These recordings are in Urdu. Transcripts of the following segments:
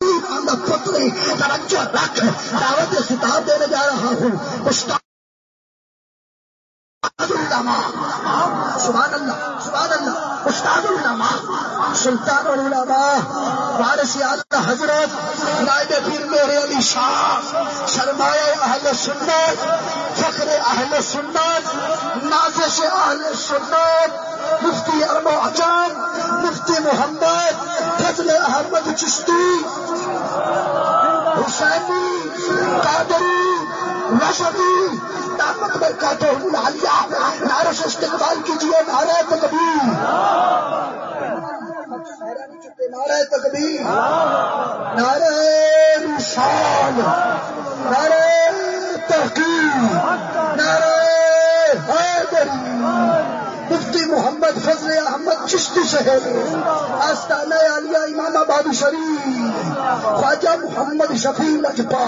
پتری توجہ رکھ، دعوت ستار دینے جا رہا ہوں۔ استاد سبحان اللہ سبحان اللہ، استاد العلماء، سلطان العلماء، وارث اعلی حضرت، نائب پیر میرے علی شاہ سرمایہ اہل سنت، فخر اہل سنت، نازش اہل سنت، مفتی ارمو اچان مفتی محمد فضل احمد چشتی، حسینی، قادری، نشدی دامت برکاتہ العالیہ نعرہ سے استقبال کیجیے، نعرہ تکبیر۔ نعرہ تکبیر، نعرہ رسال، نعرہ تحقیق نعرہ حیدری۔ مفتی محمد فضل احمد چشتی شہر، آستانہ عالیہ امام آباد شریف، خواجہ محمد شفیع لجپا۔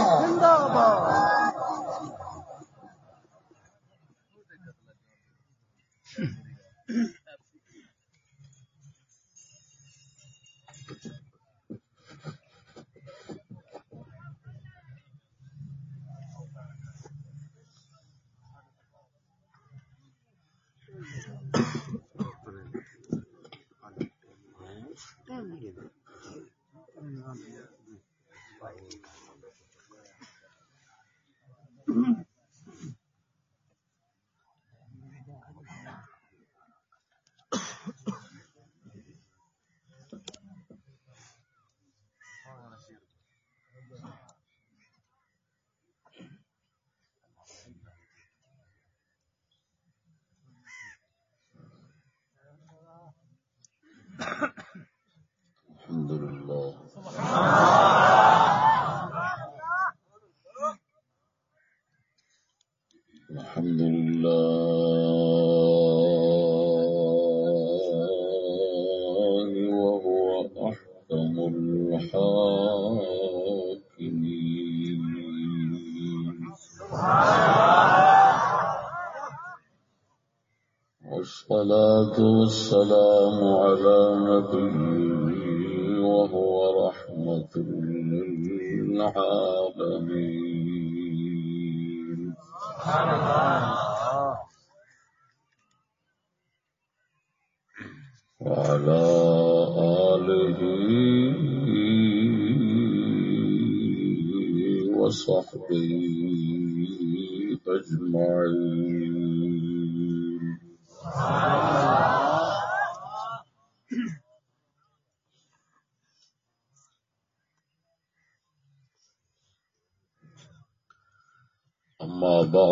Mm-hmm. الحمد لله وهو أحكم الحاكمين. والصلاة والسلام على نبينا uh,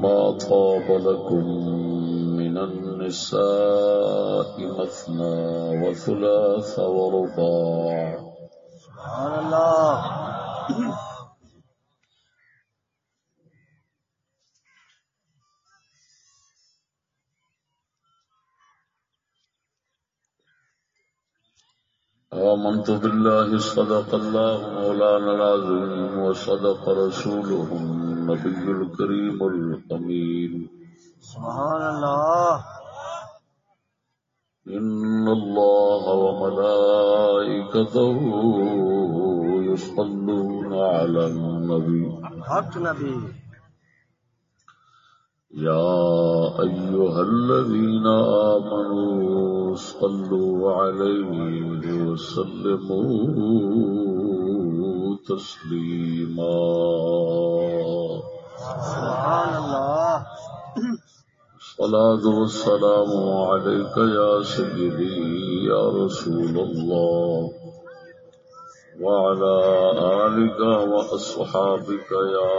ما طاب لكم من النساء مثنى وثلاث ورباع. سبحان الله. آمنت بالله صدق الله مولانا العظيم وصدق رسوله النبي الكريم الأمين سبحان الله إن الله وملائكته يصلون على النبي حق نبي يا أيها الذين آمنوا صلوا عليه وسلموا تسليما سبحان الله الصلاة والسلام عليك يا سيدي يا رسول الله وعلى آلك وأصحابك يا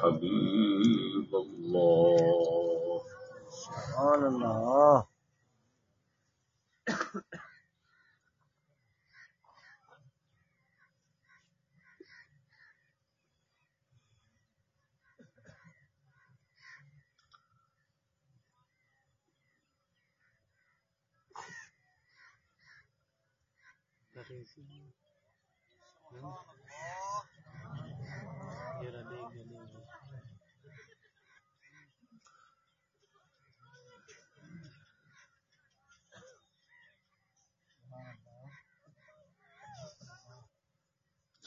حبيب الله سبحان الله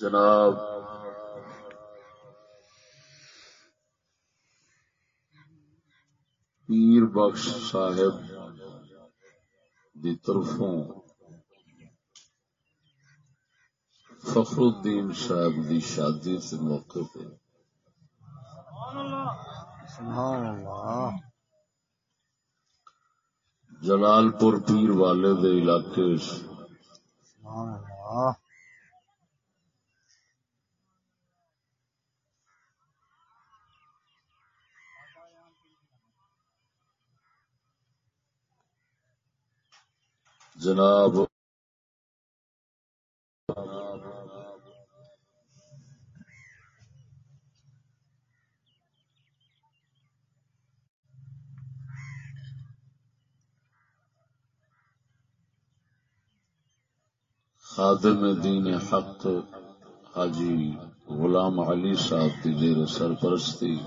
جناب پیر بخش صاحب دی طرفوں فخر الدین صاحب دی شادی سے موقع پہ۔ سبحان اللہ۔ جلال پور پیر والے دے علاقے سبحان اللہ۔ جناب خادم دین حق حاجی غلام علی صاحب کی زیر سرپرستی۔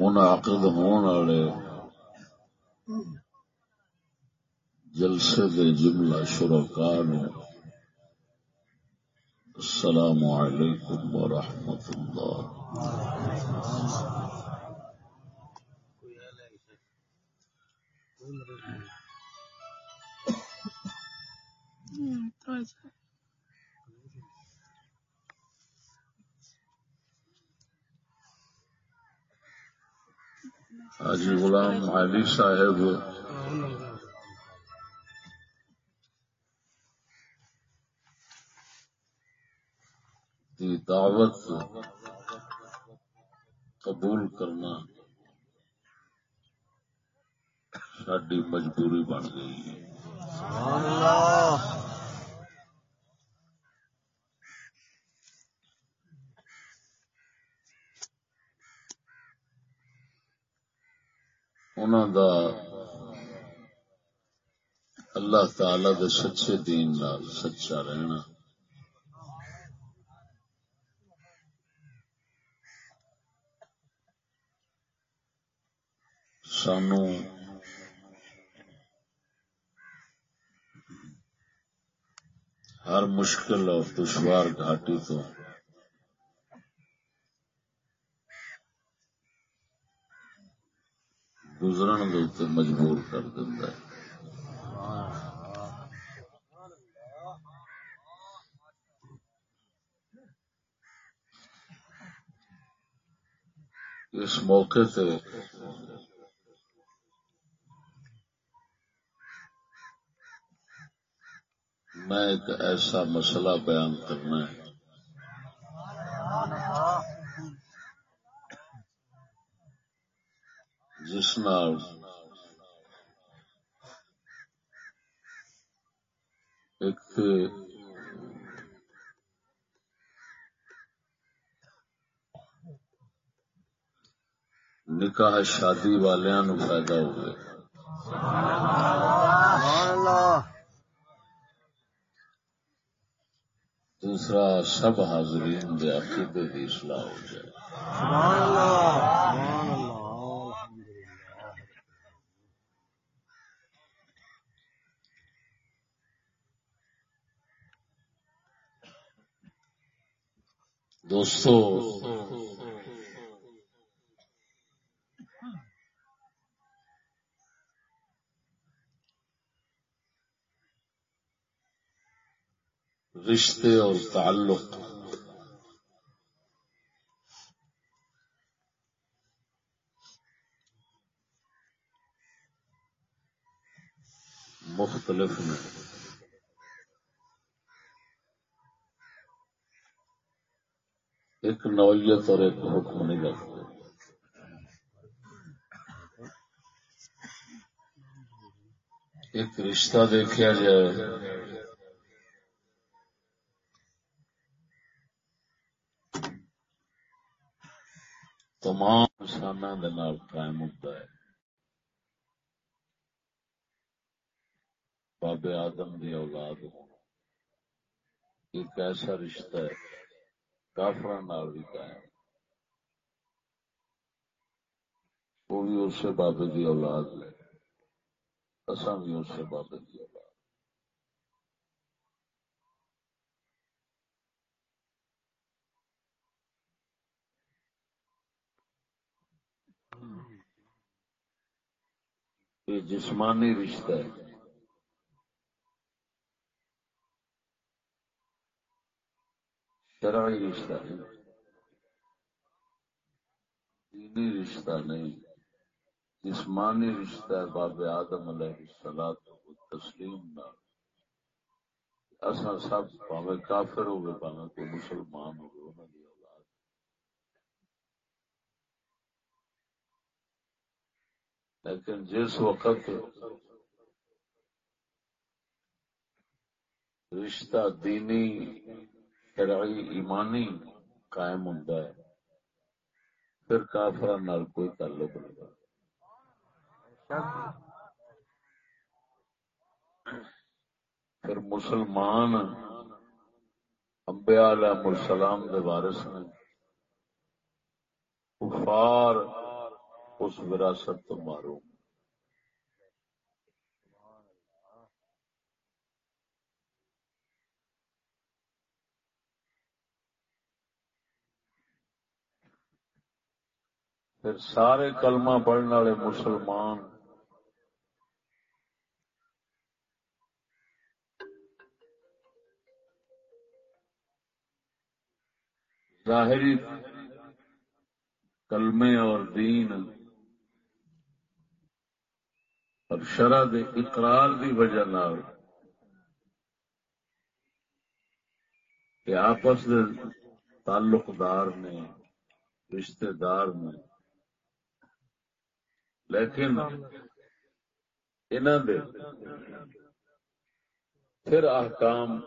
منعقد ہون والے جلسے دے جملہ شرکاء السلام علیکم ورحمۃ اللہ۔ حاجی غلام علی صاحب کی دعوت قبول کرنا ساری مجبوری بن گئی ہے۔ اللہ انہوں دا اللہ تعالی دے سچے دین نال سچا رہنا۔ سانو ہر مشکل اور دشوار گھاٹی تو گزرن مجبور کر دیتا ہے۔ اس موقع تے میں ایک ایسا مسئلہ بیان کرنا ہے۔ جس نال ایک نکاح شادی والیاں نو فائدہ ہوئے دوسرا سب حاضرین دے عقیدے کی اصلاح ہو جائے سبحان اللہ سبحان اللہ دوستو. رشتے اور تعلق مختلف. ہیں ایک نوعیت اور ایک حکم نہیں رکھتے۔ ایک رشتہ دیکھا جائے۔ تمام انسانوں کے نال قائم ہوتا ہے۔ بابے آدم دی اولاد ہونا ایک ایسا رشتہ ہے۔ کافر نال بھی قائم۔ وہ بھی اس سے بابے دی اولاد ہے اصا بھی اس سے بابے دی اولاد۔ یہ جسمانی رشتہ ہے۔ شرعی رشتہ نہیں دینی رشتہ نہیں جسمانی رشتہ ہے باب آدم علیہ السلام کو تسلیم نہ اصا سب پاوے کافر ہوگے پاوے کوئی مسلمان ہوگے انہوں کی اولاد لیکن جس وقت رشتہ دینی شرعی ایمانی قائم ہوتا ہے۔ پھر کافر نال کوئی تعلق نہیں پھر مسلمان امبیا علیہ السلام دے وارث نے کفار اس وراثت تو مارو پھر سارے کلمہ پڑھنے والے مسلمان۔ ظاہری کلمے اور دین اور شرح اقرار دی وجہ نال کہ آپس تعلق دار نے رشتے دار نے لیکن دے پھر احکام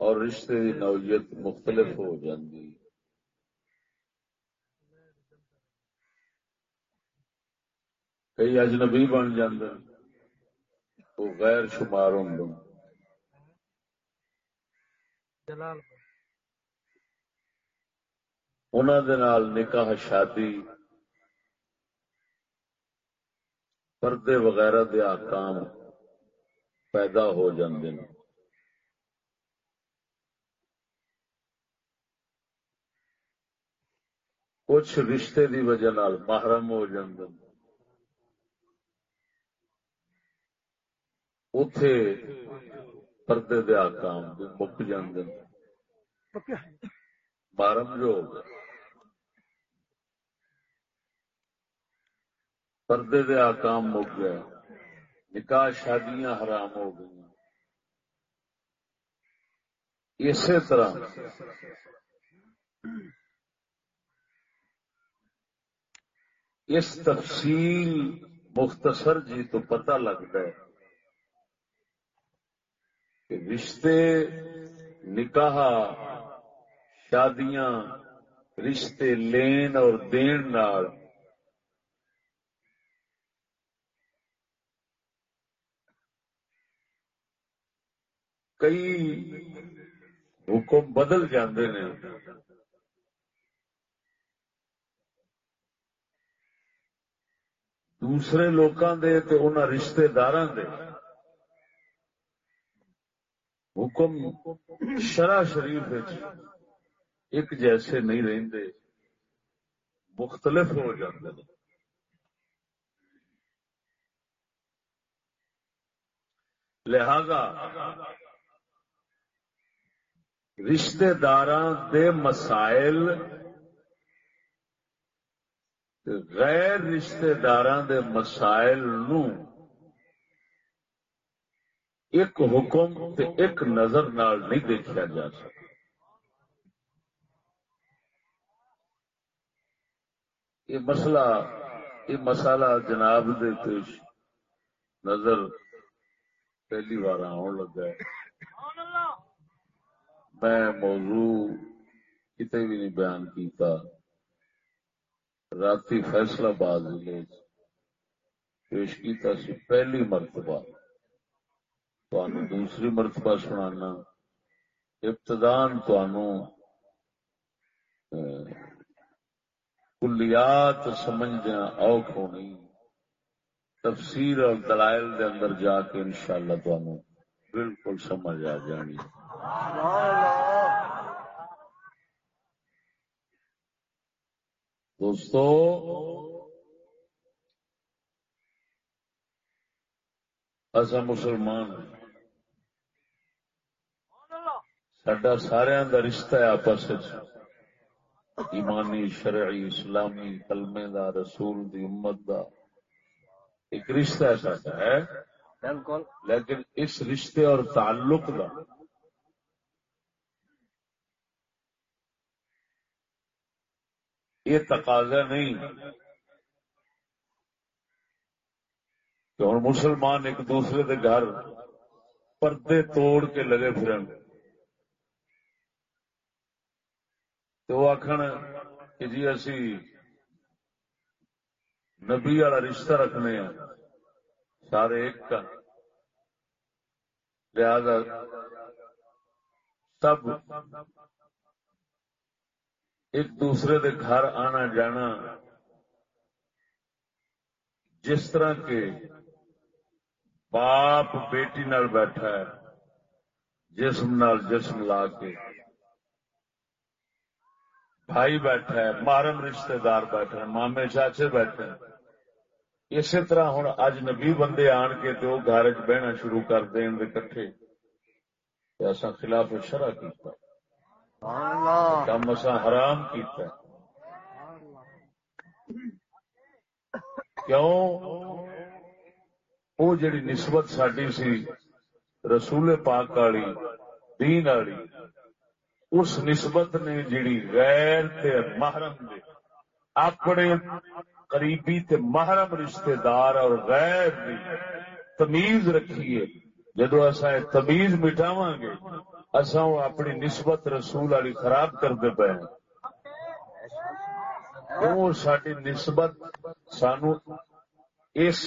اور رشتے کی نوعیت مختلف ہو جاتی کئی اجنبی بن جاندے وہ غیر شمار ہوں انہوں نکاح شادی پردے وغیرہ دے آکام پیدا ہو جاندے ہیں کچھ رشتے دی وجہ نال محرم ہو جاندے اتے پردے دے بھی مک جاندے محرم جو ہو گیا۔ پردے دے آکام مک گئے۔ نکاح شادیاں حرام ہو گئی اسی طرح اس تفصیل مختصر جی تو پتہ لگتا ہے کہ رشتے نکاح، شادیاں، رشتے لین اور دین نال کئی حکم بدل جاندے نے۔ دوسرے لوکاں دے تے انہاں رشتہ داراں دے۔ حکم شرع شریف وچ ایک جیسے نہیں رہندے، مختلف ہو جاندے ہیں لہذا رشتے دار دے مسائل غیر رشتے دار دے مسائل نو ایک حکم تے ایک نظر نال نہیں دیکھا جا سکتا۔ یہ مسئلہ یہ مسئلہ جناب دے نظر پہلی بار آن لگا ہے۔ میں موضوع کتنے بھی نہیں بیان کیتا، راتی فیصلہ باد پیش کیتا سی پہلی مرتبہ۔ تمہیں دوسری مرتبہ سنانا۔ ابتدان تمہوں کلیات سمجھنا اوکھ ہونی تفسیر اور دلائل دے اندر جا کے انشاءاللہ تمہیں بالکل سمجھ آ جانی۔ دوستو اصا مسلمان سڈا سارا رشتہ ہے آپس ایمانی شرعی اسلامی کلمے دا رسول دی امت دا۔ ایک رشتہ ایسا ہے۔ بالکل۔ لیکن اس رشتے اور تعلق کا یہ تقاضا نہیں۔ کہ ہوں مسلمان ایک دوسرے کے گھر پردے توڑ کے لگے پھرن۔ تو وہ آخر کہ جی اسی نبی والا رشتہ رکھنے ہیں۔ سارے ایک کا۔ لہذا سب ایک دوسرے کے گھر آنا جانا، جس طرح کے باپ بیٹی نال بیٹھا ہے، جسم نال جسم لا کے، بھائی بیٹھا ہے مارم رشتہ دار بیٹھے مامے چاچے بیٹھے اسی طرح ہوں اج نبی بندے آن کے تو گھر چ بہنا شروع کر دین دے کٹھے۔ ایسا خلاف شرع کیتا۔ کم اسا حرام کیتا کیوں؟ وہ جڑی نسبت ساری سی رسول پاک والی، دین والی، اس نسبت نے جڑی غیر تے محرم دے، اپنے قریبی تے محرم رشتہ دار اور غیر دی تمیز رکھیے۔ جدو اصا تمیز مٹاواں گے اصا اپنی نسبت رسول والی خراب کرتے پے وہ ساری نسبت سانو اس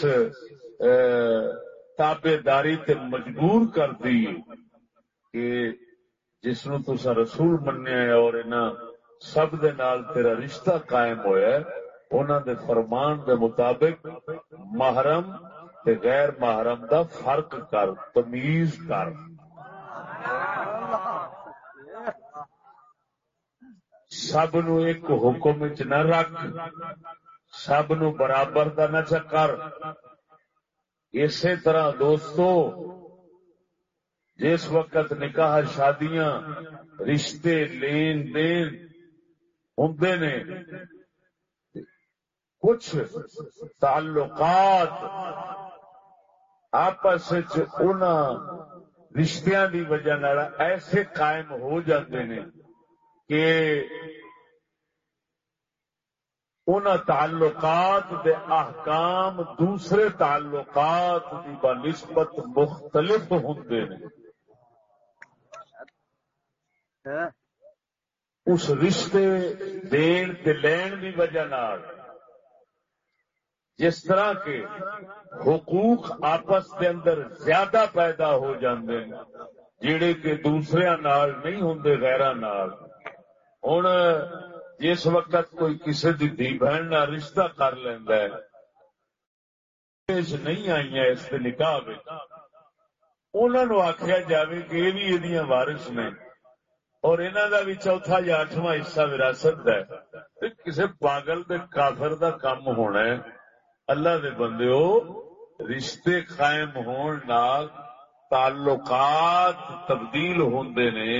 تابے داری تے مجبور کر دی کہ جس نو تسا رسول منیا ہے اور انہاں سب دے نال تیرا رشتہ قائم ہویا ہے، انہاں دے فرمان دے مطابق محرم تے غیر محرم دا فرق کر، تمیز کر۔ سب نو ایک حکم چ نہ رکھ، سب نو برابر دا نہ چکر اسی طرح دوستو، جس وقت نکاح شادیاں، رشتے لین دین ہوں نے، کچھ تعلقات آپس رشتیاں دی وجہ ایسے قائم ہو جاتے ہیں کہ ان تعلقات دے احکام دوسرے تعلقات کی بنسبت مختلف ہوں اس رشتے دین تے لین کی وجہ نال۔ جس طرح کے حقوق آپس کے اندر زیادہ پیدا ہو جاندے ہیں جڑے کہ دوسرے نال نہیں ہوں غیرہ نال۔ ہوں جس وقت کوئی کسی دی دی بہن نہ رشتہ کر لینا ہے نہیں آئی ہیں اس کے نکاح انہوں آخیا جائے کہ یہ بھی یہ وارث نے اور انہوں کا بھی چوتھا یا اٹھواں حصہ وراثت ہے کسی پاگل دے کافر دا کام ہونا ہے اللہ دے بندے رشتے قائم ہون نال تعلقات تبدیل ہوندے نے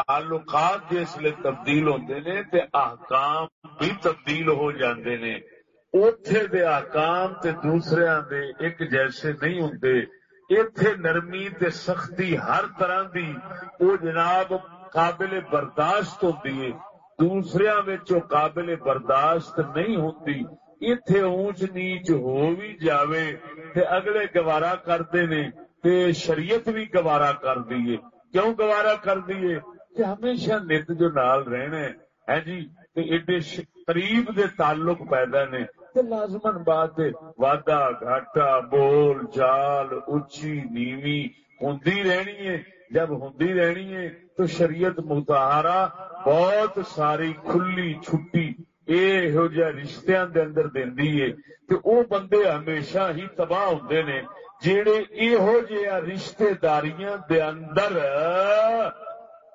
تعلقات جسے تبدیل ہوندے نے تے احکام بھی تبدیل ہو جاندے نے اوتھے دے احکام تے دوسرے دے ایک جیسے نہیں ہوندے۔ ایتھے نرمی تے سختی ہر طرح دی۔ او جناب قابل برداشت ہوندی ہے۔ دوسرے قابل برداشت نہیں ہوتی اتے اونچ نیچ ہو بھی جاوے تے اگلے گوارا کرتے نے تے شریعت بھی گوارا کر دیے کیوں گوارا کر دیے کہ ہمیشہ نت جو نال رہنا ہے جی ایڈے قریب دے تعلق پیدا نے، تے لازمن بات ہے وعدہ، گھاٹا، بول چال اچھی نیوی ہوندی رہنی ہے۔ جب ہوندی رہنی ہے، تو شریعت متحرہ بہت ساری کھلی چھٹی اے ہو جا رشتیاں دے اندر دیندی ہے۔ تے او بندے ہمیشہ ہی تباہ ہوندے نے، جیڑے اے ہو جیا رشتہ داریاں دے اندر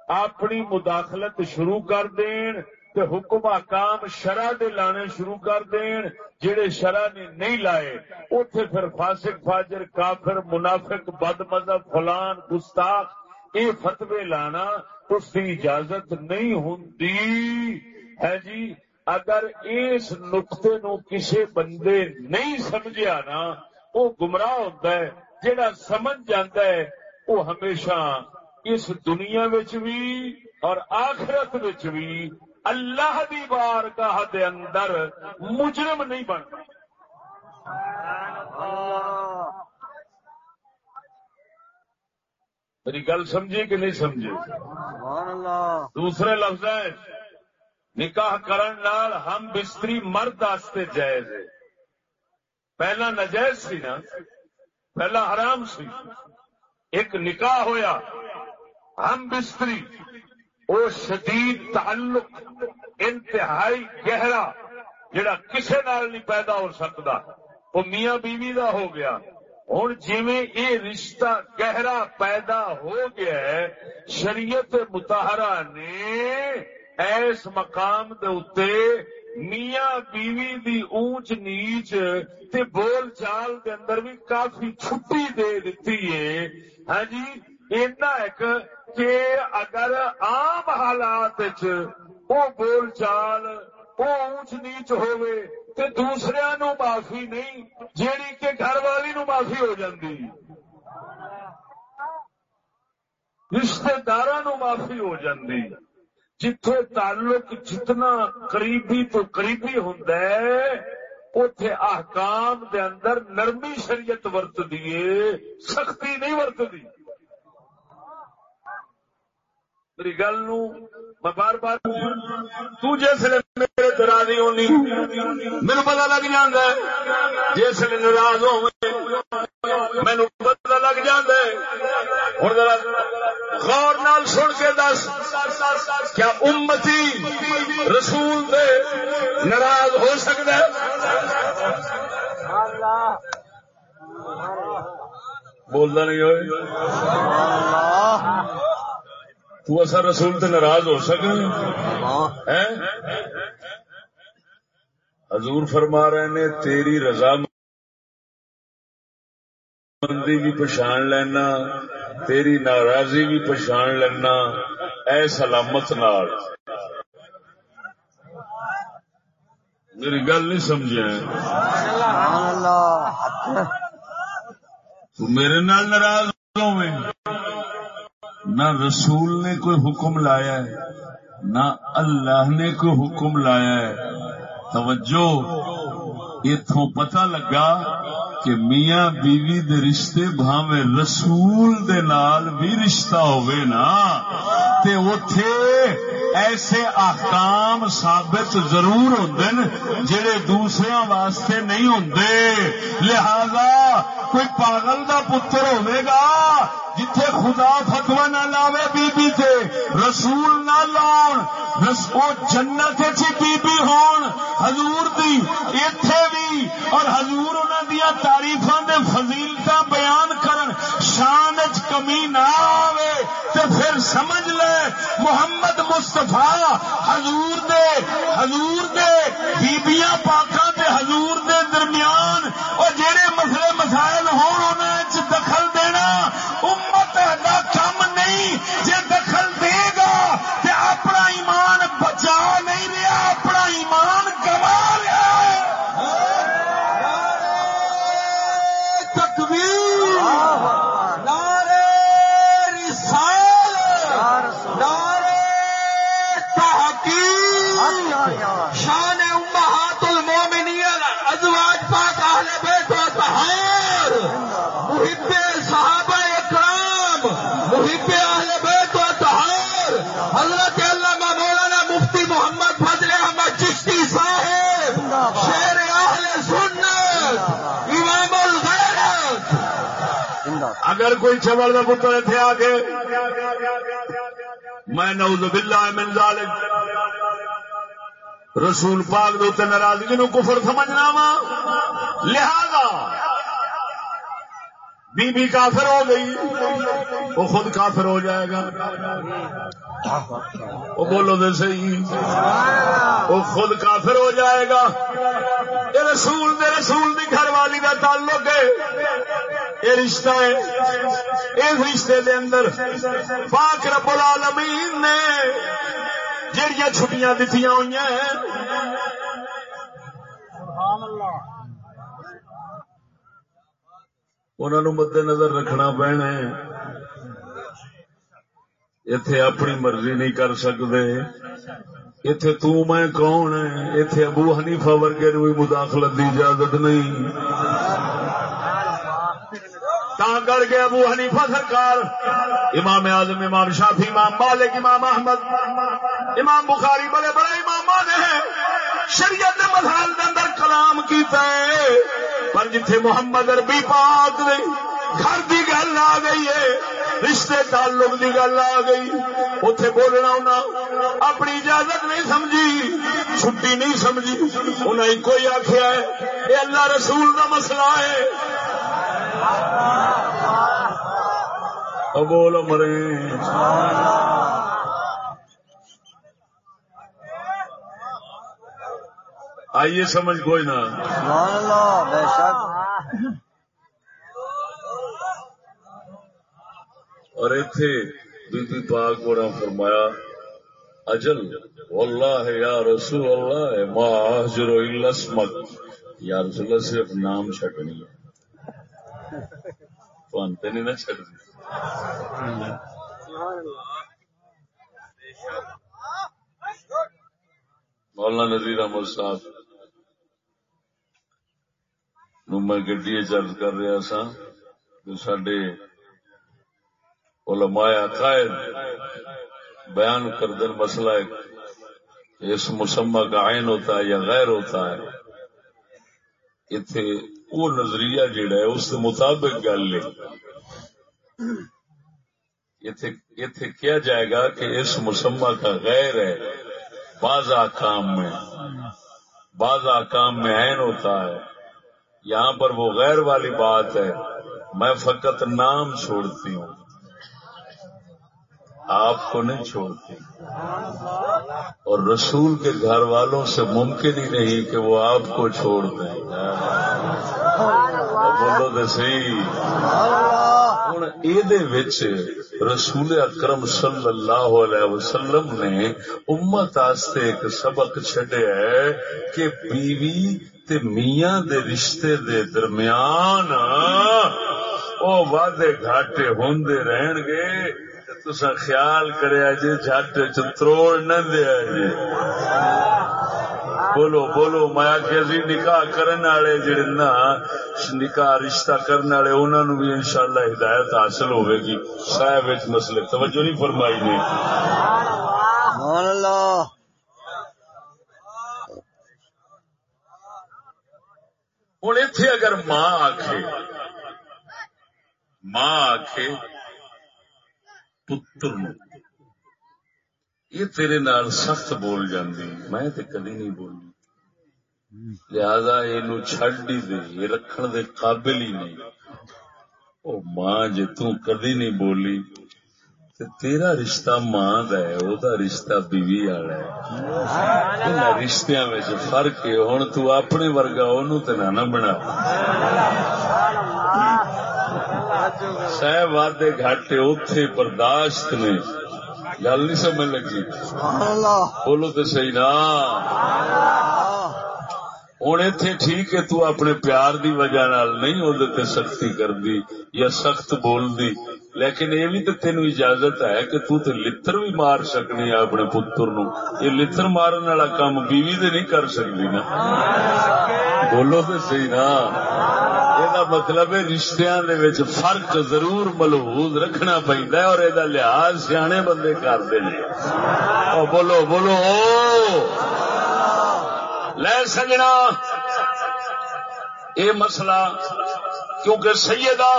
اپنی مداخلت شروع کر دین تے حکم احکام شرع دے لانے شروع کر دین، جڑے شرع نے نہیں لائے، اوتھے پھر فاسق، فاجر، کافر، منافق بد مذہب فلان، گستاخ اے فتوے لانا اس کی اجازت نہیں ہوندی۔ ہے جی اگر اس نقطے نو کسے بندے نہیں سمجھیا نا، وہ گمراہ ہوتا ہے، جڑا سمجھ جاتا ہے، وہ ہمیشہ اس دنیا بھی اور آخرت بھی اللہ دی بارگاہ دے اندر مجرم نہیں بنتا میری گل سمجھی کہ نہیں سمجھی سبحان اللہ دوسرے لفظ نکاح کرن نال ہم بستری مرد واسطے جائز ہے۔ پہلا نجائز سی نا، پہلا حرام سی۔ ایک نکاح ہویا ہم بستری وہ شدید تعلق، انتہائی گہرا، جڑا کسے نال نہیں پیدا ہو سکتا۔ وہ میاں بیوی دا ہو گیا۔ ہوں جی یہ رشتہ گہرا پیدا ہو گیا ہے، شریعت متحرہ نے ایس مقام دے اتے میاں بیوی دی اونچ نیچ تے بول چال دے اندر بھی کافی چھٹی دے دیتی ہے۔ ہاں جی ایک کہ اگر عام حالات وہ بول چال وہ اونچ نیچ ہوئے تے دوسرے نو معافی نہیں جیڑی کہ گھر والی نو معافی ہو جاندی رشتے دار معافی ہو جاندی جتھے تعلق جتنا قریبی تو قریبی ہوندا ہے اتے احکام دے اندر نرمی شریعت ورت دیے سختی نہیں ورت دی میری گل نو میں بار بار تو جسے میرے درازی ہونی میرے پتا لگ جاندہ ہے جسے ناراض ہو مینو پتا لگ جاندہ ہے۔ ہوں ذرا غور نال سن کے دس کیا امتی رسول دے ناراض ہو سکتا ہے؟ بولتا نہیں ہوئے۔ تو اصا رسول تے ناراض ہو سکے حضور فرما رہے نے تیری رضا مندی بھی پچھان لینا تیری ناراضی بھی پچھان لینا اے سلامت نال۔ میری گل نہیں سمجھا تو میرے نال ناراض ہوئے نہ رسول نے کوئی حکم لایا ہے، نہ اللہ نے کوئی حکم لایا ہے۔ توجہ اتوں پتہ لگا کہ میاں بیوی دے رشتے بھاوے رسول دے نال بھی رشتہ ہوئے نا۔ تے اتے ایسے احکام ثابت ضرور ہوں جڑے دوسرے واسطے نہیں ہوں لہذا کوئی پاگل دا پتر ہوئے گا جتھے خدا فتوا نہ لاوے بی بی تے، رسول نہ لاؤن رسو جنت چی بی بی ہون، حضور دی، ایتھے بھی اور حضور انہاں دیا تعریفاں دے فضیلتاں بیان کرن، شان وچ کمی نہ آوے، تے پھر سمجھ لے، محمد مصطفی حضور دے حضور دے بیبییاں پاکاں چبل کا پتر اتنے آ کے۔ میں نعوذ باللہ من ذالک۔ رسول پاک دے ناراضگی نو کفر سمجھنا وا۔ لہذا بی بی کافر ہو گئی، وہ خود کافر ہو جائے گا۔ وہ بولو دے صحیح۔ وہ خود کافر ہو جائے گا۔ رسول دے رسول دی گھر والی کا تعلق ہے۔ یہ رشتہ ہے۔ اس رشتے دے اندر پاک رب العالمین نے جہیا چھٹیاں دیتی ہوئی ہیں۔ انہوں مد نظر رکھنا پینا اتے اپنی مرضی نہیں کر سکتے اتے میں کون ہے اتے ابو حنیفہ ورگے بھی مداخلت کی اجازت نہیں کر کے ابو حنیفہ سرکار امام اعظم امام شافی امام مالک امام احمد امام بخاری بڑے بڑے امام نے شریعت مسائل کے اندر کلام کیتا ہے پر جتھے محمد اربی پاک نے گھر کی گل آ گئی ہے رشتے تعلق کی گل آ گئی۔ اتے بولنا انہیں اپنی اجازت نہیں سمجھی، چھٹی نہیں سمجھی۔ انہیں ایک ہی آخیا ہے یہ اللہ رسول کا مسئلہ ہے۔ بول مرے۔ آئیے سمجھ کوئی نہ۔ بے شک۔ اور اتے بی بی پاک بڑا فرمایا، اجل، واللہ یا رسول اللہ، ما احجر الا اسمک۔ یا رسول اللہ، صرف نام چھٹنی ہے تو انتے نہیں نہ چھٹنی مولانا نذیر احمد صاحب میں گڈی چرچ کر رہا سا سڈے علماء عقائد بیان کردن مسئلہ ہے اس مسمہ کا عین ہوتا ہے یا غیر ہوتا ہے۔ اتے وہ نظریہ جڑا ہے اس کے مطابق گل لے۔ اتے کیا جائے گا کہ اس مسمہ کا غیر ہے۔ بعض کام میں، بعض کام میں عین ہوتا ہے۔ یہاں پر وہ غیر والی بات ہے۔ میں فقط نام چھوڑتی ہوں۔ آپ کو نہیں چھوڑتی اور رسول کے گھر والوں سے ممکن ہی نہیں کہ وہ آپ کو چھوڑ دیں۔ بولو تو سی ہوں یہ رسول اکرم صلی اللہ علیہ وسلم نے امت ایک سبق چڈیا ہے کہ بیوی تے میاں دے رشتے دے درمیان وہ وعدے گھاٹے ہوندے رہن گے۔ تسا خیال کریا جی جٹ چتروڑ نہ دیا جی بولو بولو میں کہ نکاح کرنے والے جڑے نا نکاح رشتہ کرنے والے انہوں بھی انشاءاللہ ہدایت حاصل ہوئے گی۔ صاحب مسئلے توجہ نہیں فرمائی نے۔ ہوں اتے اگر ماں آخ ماں آخ پتر یہ تیرے نال سخت بول جاندی، میں تے کدی نہیں بولی لہذا یہ چڈ ہی دے، یہ رکھن دے قابل ہی نہیں۔ او ماں، جے تو کدی نہیں بولی، تے تیرا رشتہ ماں دا ہے، او دا رشتہ بیوی والا ہے۔ ان رشتیاں وچ فرق ہے ہن تو اپنے ورگا اونوں تے نہ بنا سہ وعدے گھاٹے اتے برداشت نے۔ گل نہیں سمجھ لگی۔ بولو تو صحیح نا۔ ہوں اتے ٹھیک ہے تو اپنے پیار دی وجہ نال نہیں وہ سختی کر دی یا سخت بول دی لیکن یہ بھی تو تین اجازت ہے کہ تو تے لتر بھی مار سکنی ہے اپنے پتر نو۔ یہ لتر مارن والا کام بیوی دے نہیں کر سکتی نا۔ بولو تو صحیح نا۔ یہ مطلب ہے رشتہ فرق ضرور ملحوظ رکھنا پہنتا ہے اور یہ لحاظ سیانے بندے کرتے ہیں بولو بولو لے سجنا یہ مسئلہ کیونکہ سیدہ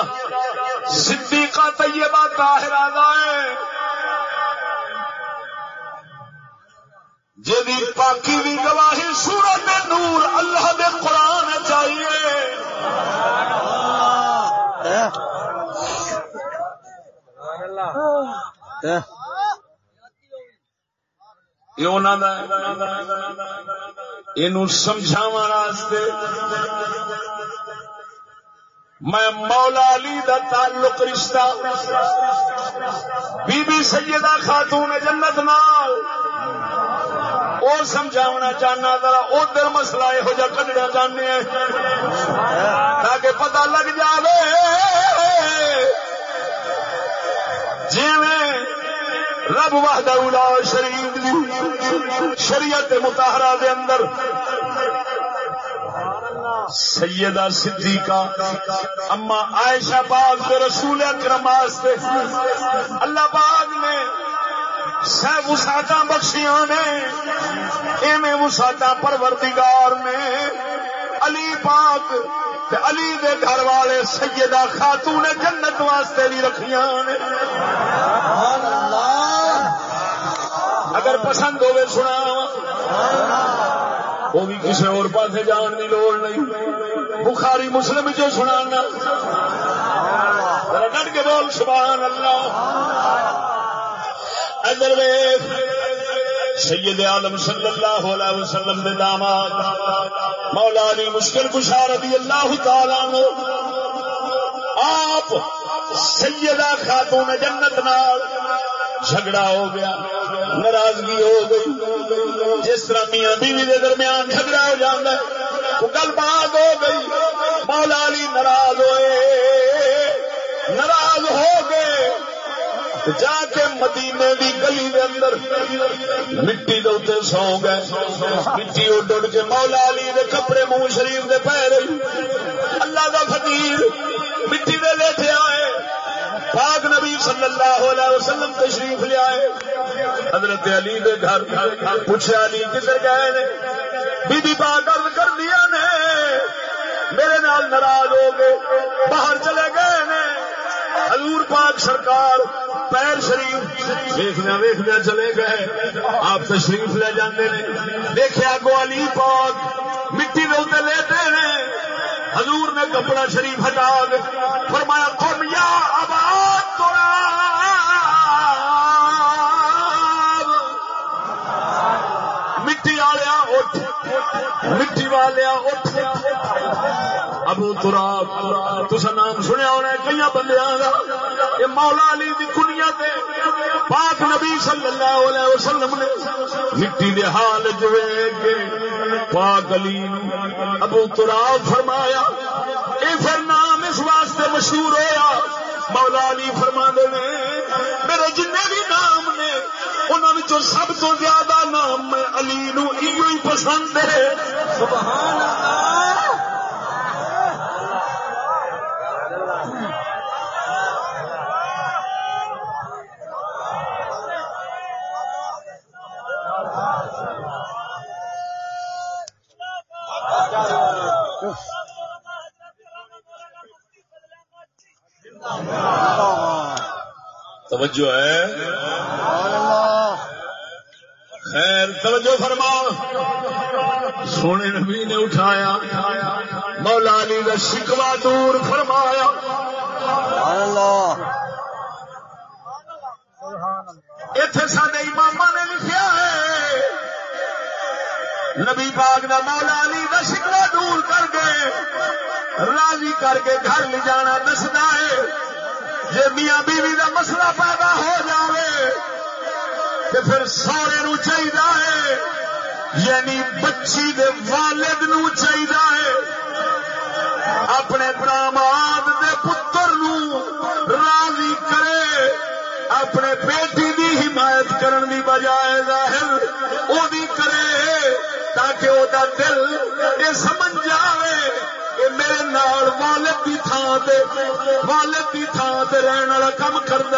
صدیقہ طیبہ طاہرہ ہے جی پاکی بھی گواہی سورت نور اللہ دے قرآن چاہیے۔ یہ سمجھاو میں مولا علی دا تعلق رشتہ بی بی سیدہ خاتون جنت نال۔ وہ سمجھاونا چاہنا، ذرا ادھر مسئلہ یہو جہ کڈنا چاہنے ہیں۔ تاکہ پتہ لگ جائے جی میں رب وحدہ اولا شریف دی، شریعت متحرہ دے اندر سیدہ صدیقہ اما عائشہ باغ کے رسول اکرم اللہ باغ نے سہ وساطا بخشیاں نے ایویں وساطا پروردگار نے۔ علی پاک تے علی دے گھر والے سیدہ خاتون جنت واسطے بھی رکھیاں نے۔ اگر پسند ہوئے سنا وہ بھی کسی اور پاس جان کی لوڑ نہیں۔ بخاری مسلم جو سنانا۔ ڈٹ کے بول سبحان اللہ ادر سید عالم صلی اللہ علیہ وسلم دے داماد۔ مولا علی مشکل کشا رضی اللہ تعالی نو آپ سیدہ خاتون جنت نال جھگڑا ہو گیا، ناراضگی ہو گئی۔ جس طرح میاں بیوی کے درمیان جھگڑا ہو جاتا ہے، وہ گل بات ہو گئی۔ مولا علی ناراض ہوئے۔ ناراض ہو گئے۔ جا کے مدینے دی گلی دے اندر مٹی دے اتنے سو گئے۔ مٹی اڈ اڈ کے مولا علی دے کپڑے منہ شریف دے پہ رہی اللہ دا فقیر مٹی دے لیٹے آئے۔ پاک نبی صلی اللہ علیہ وسلم تشریف لے آئے۔ حضرت علی دے گھر پوچھا علی کدھر گئے نے؟ بی بی پاک عرض کر دیا نے۔ میرے نال ناراض ہو گئے، باہر چلے گئے نے۔ حضور پاک سرکار پیر شریف ویخنا ویخنا چلے گئے۔ آپ تشریف لے جاندے نے۔ دیکھا گو علی پاک مٹی دے لیتے نے۔ حضور نے کپڑا شریف ہٹا دے۔ فرمایا قم یا آباد تو مٹی والیا اٹھ۔ مٹی والیا اٹھ۔ ابو تراب تسا نام سنیا ہونا کئی بندیاں یہ مولا علی دی پاک نبی صلی اللہ علیہ وسلم نے مٹی دے حال جو کے پاک علی ابو تراب فرمایا، اے پھر نام اس واسطے مشہور ہوا مولا علی فرما نے، میرے جن بھی نام نے انہوں سب تو زیادہ نام میں علی نو ہی پسند ہے۔ سبحان اللہ۔ توجہ ہے؟ خیر، توجہ فرما سونے نبی نے اٹھایا، مولا علی کا شکوا دور فرمایا۔ اتے سارے امام نے لکھا ہے، نبی باغ کا مولا علی کا شکوا دور کر کے، راضی کر کے گھر لے جانا دستا ہے۔ جی میاں بیوی کا مسئلہ پیدا ہو جائے تو پھر سارے نو چاہیے یعنی بچی دے والد نو چاہیے اپنے براماد دے پتر نو راضی کرے، اپنے بیٹی دی حمایت کرن دی بجائے ظاہر وہ کرے، تاکہ وہ دل یہ سمجھ جائے نال والد کی تھان تے والد دی تھان رہن والا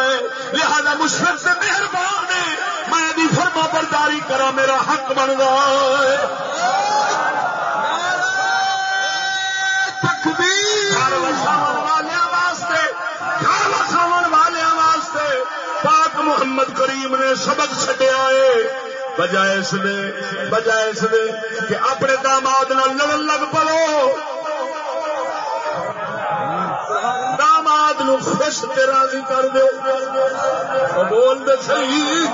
ہے۔ لہذا مشرق سے مہربان ہے۔ میں فرما برداری کرا میرا حق بن ہے۔ والے پاک محمد کریم نے سبق چھڈیا ہے۔ بجائے اس نے بجائے اس نے کہ اپنے داماد نال لڑن لگ پو نو خوش راضی کر دو بول دے صحیح۔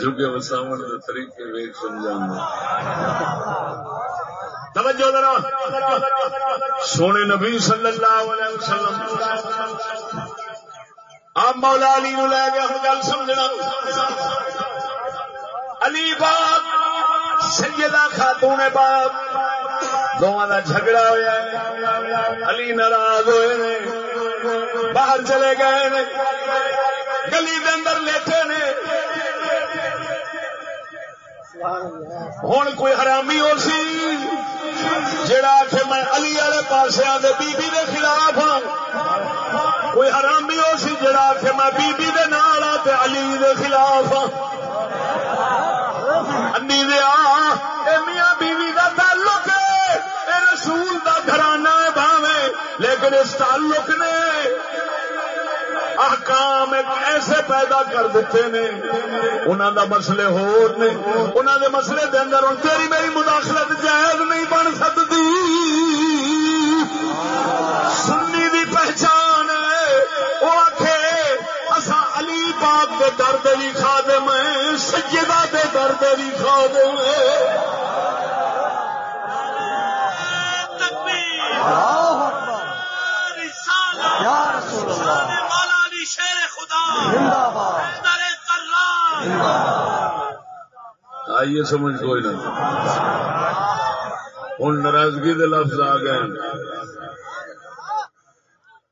جگہ وساون کے طریقے ویک سمجھا توجہ ذرا۔ سونے نبی صلی اللہ علیہ وسلم۔ آپ مولا علی نو لے گیا ہوں گل سمجھنا۔ علی باغ، سیدہ خاتون باغ۔ دونوں کا جھگڑا ہوا علی ناراض ہوئے باہر چلے گئے گلی کے اندر لیٹے نے۔ ہوں کوئی حرامی ہو سی؟ جڑا آخ میں علی والے پاس آدھے بی بی دے خلاف ہاں۔ کوئی حرامی ہو سی؟ جڑا آخ میں بی بی دے نال آ علی دے خلاف ہاں۔ انی دیا میاں بیوی اس تعلق نے احکام ایک ایسے پیدا کر دیتے نے انہوں دا مسئلے ہو نے۔ انہوں دے مسئلے دے اندر ہوں تیری میری مداخلت جائز نہیں بن سکتی۔ سنی دی پہچان وہ آخے اصا علی پاک کے درد بھی کھا دے میں سجدہ دے درد بھی کھا دے میں یا رسول اللہ. آئیے سمجھ کوئی نہ. ہوں ناراضگی کے لفظ آ گئے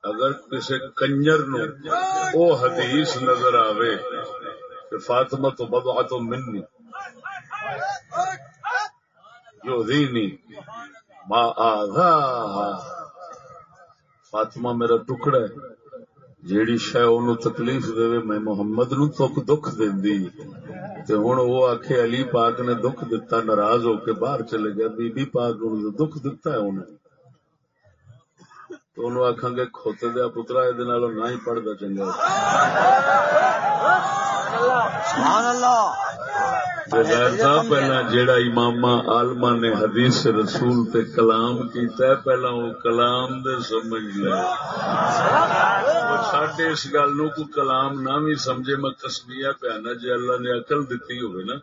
اگر کسی کنجر نو او حدیث نظر آوے کہ فاطمہ تو ببا تو منی جو دینی ما آغا فاطمہ میرا ٹکڑا ہے، جیڑی شہ ان تکلیف دے میں محمد نو تک دکھ دینی۔ تے ہن وہ آکھے، علی پاک نے دکھ دتا، ناراض ہو کے باہر چلے گیا۔ بی بی پاک نو دکھ دتا ہے انہیں۔ تو انہوں آکھاں گے، کھوتے دیا پترا یہ نہ ہی پڑھتا چنگا۔ سبحان اللہ۔ پہلا جیڑا امام آلما نے حدیث رسول تے کلام کیتا ہے پہلا وہ کلام دے سمجھ لیا سڈے اس گل نو کو کلام نہ بھی سمجھے میں کسمیا پیانا جی اللہ نے اقل دیتی ہوگی نا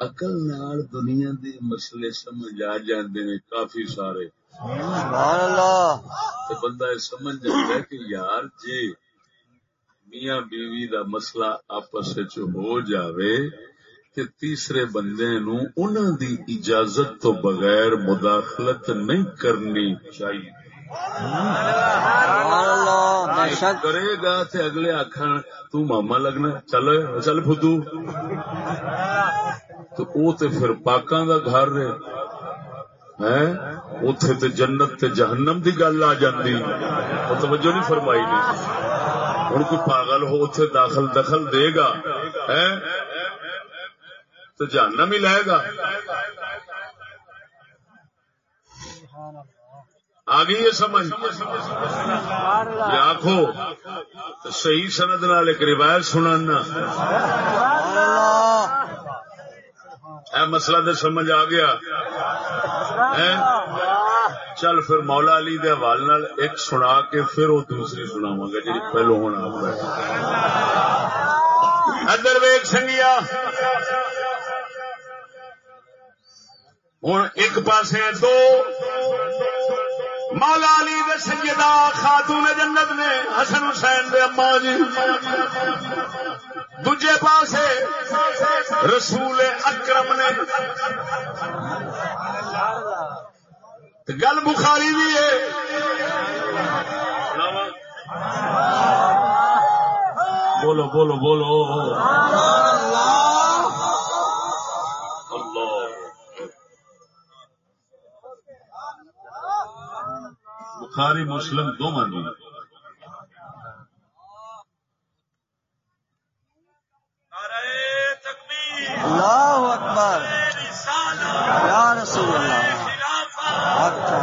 اقل نال دنیا دے مسئلے سمجھ آ جاندے نے کافی سارے۔ سبحان اللہ تے بندہ سمجھ جاتا ہے کہ یار جی میاں بیوی دا مسئلہ آپس ہو جاوے کہ تیسرے بندے نو انہوں دی اجازت تو بغیر مداخلت نہیں کرنی چاہیے۔ کرے گا تے اگلے آخر تو ماما لگنا چل چل فدو۔ تو او تے پھر پاکاں دا گھر رہے اتے تے جنت تے جہنم دی گل آ جاندی۔ وہ توجہ نہیں فرمائی۔ نہیں ہوں کوئی پاگل ہو اتے داخل دخل دے گا۔ تو جاننا بھی لائے گا۔ آگے یہ سمجھ۔ آخو صحیح سند نال ایک روایت سنانا۔ اے مسئلہ تو سمجھ آ گیا۔ چل پھر مولا علی دے حوالے ایک سنا کے پھر وہ دوسری سناوا گا جی پہلو ہونا ادر ویگ سنگیا۔ ہوں ایک پاس دو۔ مولا علی دے سیدہ خاتون جنت نے، حسن حسین دے اما جی۔ دجے پاس رسول اکرم نے۔ گل بخاری بھی ہے۔ بولو بولو بولو۔ بخاری مسلم دو مانگی اللہ اکبر۔ یا رسول اللہ۔ اچھا۔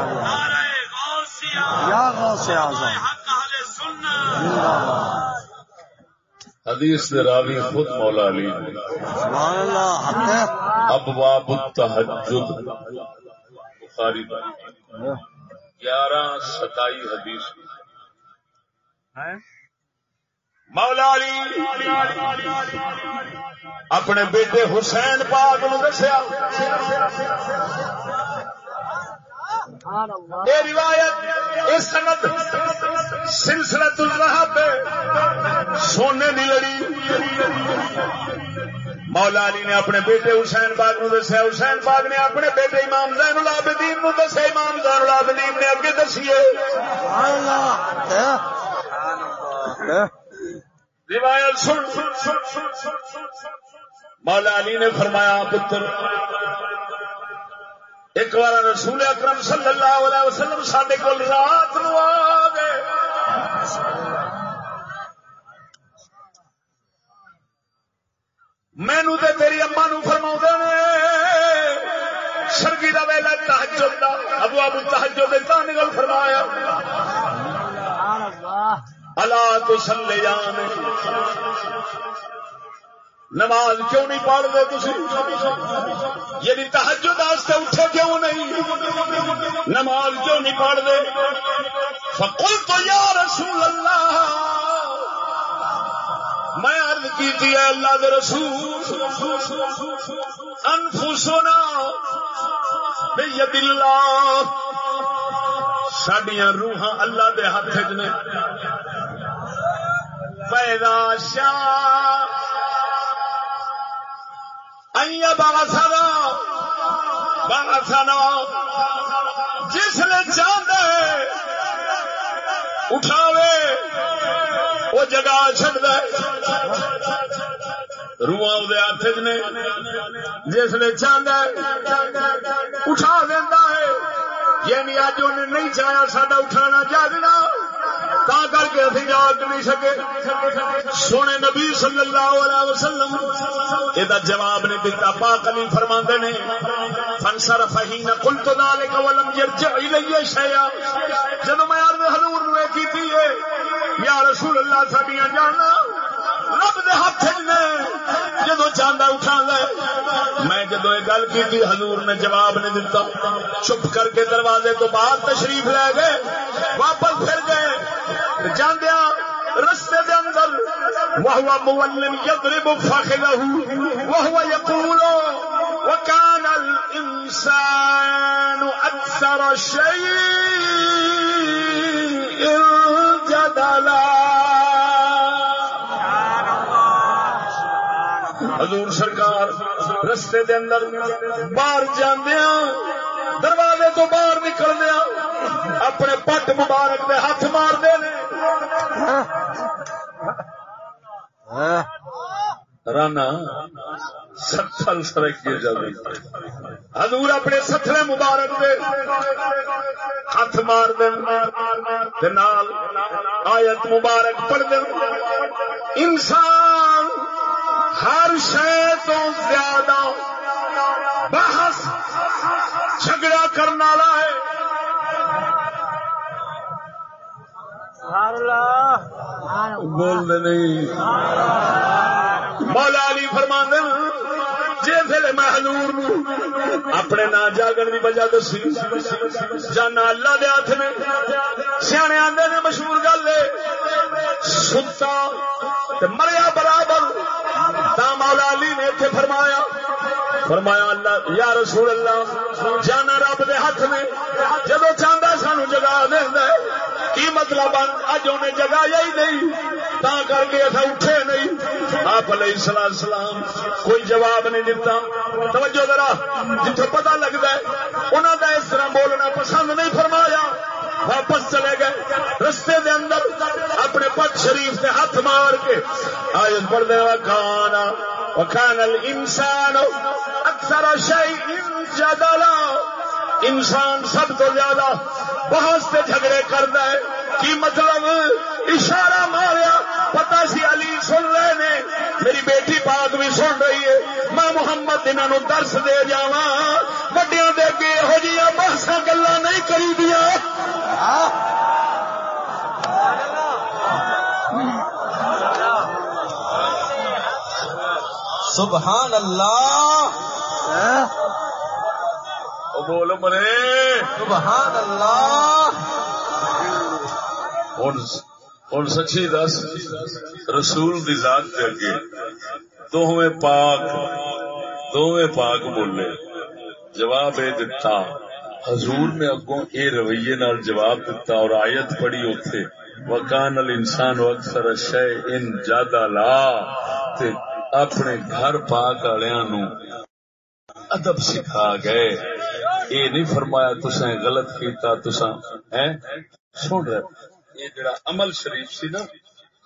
یا راوی خود مولا علی۔ اب اللہ ابواب بخاری بھائی ستائی حدیث مولا علی اپنے بیٹے حسین پاک نو دسیا۔ یہ روایت اس سند سلسلہ الرحب سونے دی لڑی۔ مولا علی نے اپنے بیٹے حسین پاک نو دسیا۔ حسین پاک نے اپنے بیٹے امام زین العابدین نو دسیا۔ امام زین العابدین نے اگے دسیے۔ سبحان اللہ روایت سن۔ مولا علی نے فرمایا، پتر، ایک بار رسول اکرم صلی اللہ علیہ وسلم سڈے کو رات نو آ گئے مینو تے تیری اما نو فرما نے سرگی کا ویلا تحجد دا، ابو ابو تحجد دا نگل فرمایا۔ اللہ تو سلے جان نماز کیوں نہیں پڑھ دے تھی یعنی تحجد واسطے اٹھے کیوں نہیں؟ نماز کیوں نہیں پڑھ دے فقل تو یا رسول اللہ۔ میں عرض کی تھی اللہ دے رسول، انفسنا، بید اللہ سڈیا روحاں اللہ دے ہاتھ چ نے۔ پیدا شاہ ائیا باسانا باسانا جس نے چاہتا ہے اٹھاوے۔ وہ جگہ چڈ دے وہ ہاتھ چ نے جس نے چاہتا ہے، اٹھا دینا ہے۔ یعنی اج انہیں نہیں چاہیا، ساڈا اٹھانا جاگنا تا کر کے ابھی جاگ نہیں سکے۔ سونے نبی صلی اللہ علیہ وسلم یہ جواب نہیں دیتا پاک علی فرما نے فنسر فہین کل تو دال ولم یرجع الیہ شیئا. جب میں عرض حضور نو یہ کیتی ہے، یا رسول اللہ، ساڈیاں جانا رب دے ہاتھ نے۔ جدو چاہتا اٹھا لے میں جدو یہ گل کی حضور نے جواب نہیں دیتا چپ کر کے دروازے تو باہر تشریف لے گئے، واپس پھر گئے۔ جاندیا رستے دے اندر، وہو مولن یضرب فخذه وهو يقول وكان الانسان اكثر شيء رستے دے اندر باہر جاندیا ہاں، دروازے تو باہر نکل دیا ہاں، اپنے پٹ مبارک دے ہاتھ مار دے رانا، ستھل سرکی جاوی حضور اپنے ستھرے مبارک دے ہاتھ مار دین نال آیت مبارک پڑھ دین انسان ہر شے تو زیادہ بحث جھگڑا کرنے والا ہے۔ بول نہیں۔ مولا علی فرمان جیسے میں حضور اپنے نا جاگن کی وجہ دسی۔ جانا اللہ دے ہاتھ میں۔ سیانے آدھے نے مشہور گل ہے ستا مریا فرمایا اللہ، یا رسول اللہ، جانا رب دے ہاتھ میں، جدو چاہتا سانو جگا دینا کی مطلب اج انہیں جگہ ہی نہیں، تا کر کے اصا اٹھے نہیں۔ آپ علیہ السلام سلام کوئی جواب نہیں دیتا توجہ ذرا جتوں پتہ لگتا ہے انہوں نے اس طرح بولنا پسند نہیں فرمایا۔ واپس چلے گئے، رستے دے اندر، اپنے پت شریف سے ہاتھ مار کے آج پڑھ دے کھانا وکان الانسان اکثر شيء جدلا. انسان سب تو زیادہ بہت سے جھگڑے کرتا ہے. کی مطلب؟ اشارہ ماریا. پتا سی علی سن رہے نے. میری بیٹی پاک بھی سن رہی ہے. میں محمد انہوں درس دے جا وڈیا دے کے یہو جی بحث گلا نہیں کری دیا سبحان اللہ۔ او بول مرے۔ سبحان اللہ۔ ہوں سچی دس رسول دی ذات دے اگے دوویں پاک دوویں پاک بولے۔ جواب اے دتا حضور نے اگوں اے رویے نال جواب دتا اور آیت پڑھی اوتھے۔ وکان الانسان اکثر شے ان جادا لا۔ تے اپنے گھر پاک والوں ادب سکھا گئے۔ یہ نہیں فرمایا تسیں غلط کیتا، تساں ہے سن رہے۔ یہ جڑا عمل شریف سی نا،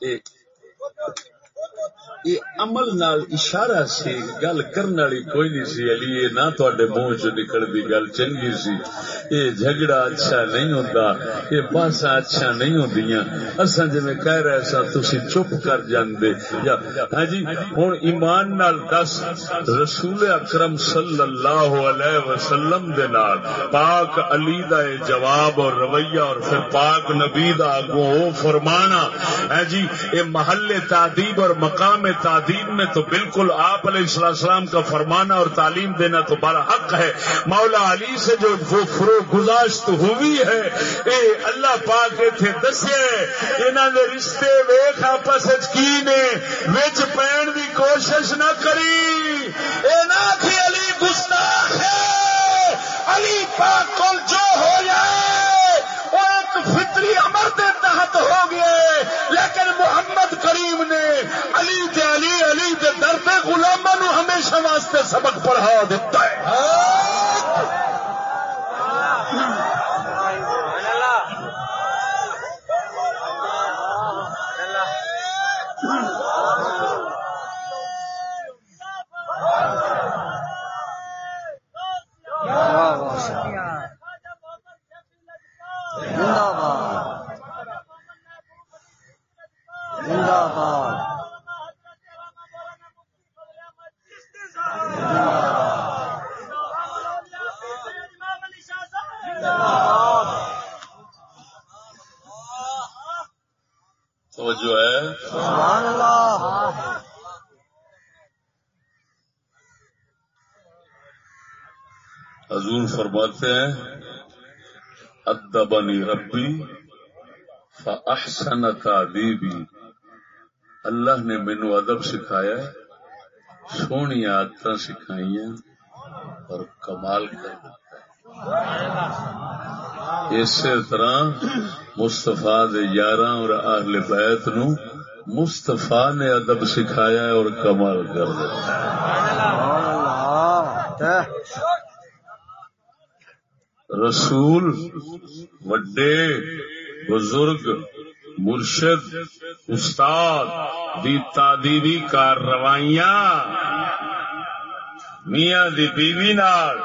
یہ یہ عمل نال اشارہ سی، گل کرنے والی کوئی نہیں سی، علی، یہ نہ تواڈے منہ چ نکلدی، گل چنگی سی۔ یہ جھگڑا اچھا نہیں ہوندا، یہ باسا اچھا نہیں ہوندیاں اساں جویں کہہ رہے سا تسی چپ کر جاندے۔ یا ہاں جی ہن ایمان نال دس، رسول اکرم صلی اللہ علیہ وسلم دے نال پاک علی دا جواب اور رویہ اور پھر پاک نبی دا اگوں او فرمانا۔ ہے جی اے محل تعدیب اور مقام تعدیب میں تو بالکل آپ علیہ السلام کا فرمانا اور تعلیم دینا تو بڑا حق ہے۔ مولا علی سے جو وہ فرو گزاشت ہوئی ہے، اے اللہ پاک تھے دسے انہوں نے رشتے ویخ آپس کی نے؟ وچ پہن کی کوشش نہ کری۔ اے نہ تھی علی گستاخ ہے، علی پاک کو جو ہو جائے، وہ ایک فطری امر کے تحت ہو گئے لیکن محمد کریم نے علی تے علی علی دے درد غلامہ نو ہمیشہ واسطے سبق پڑھا دیتا ہے زندہ باد زندہ باد توجہ ہے سبحان اللہ حضور فرماتے ہیں ادبنی ربی فاحسن تعدیبی اللہ نے مینو ادب سکھایا ہے، سونی عادت سکھائی اور کمال کر دیتا ہے۔ اسی طرح مستفا یارہ اور اہل بیت نو مستفا نے ادب سکھایا ہے اور کمال کر دیتا ہے۔ رسول، وڈے، بزرگ، مرشد، استاد، دی تعدیبی کارروائیاں میاں دی بیوی نال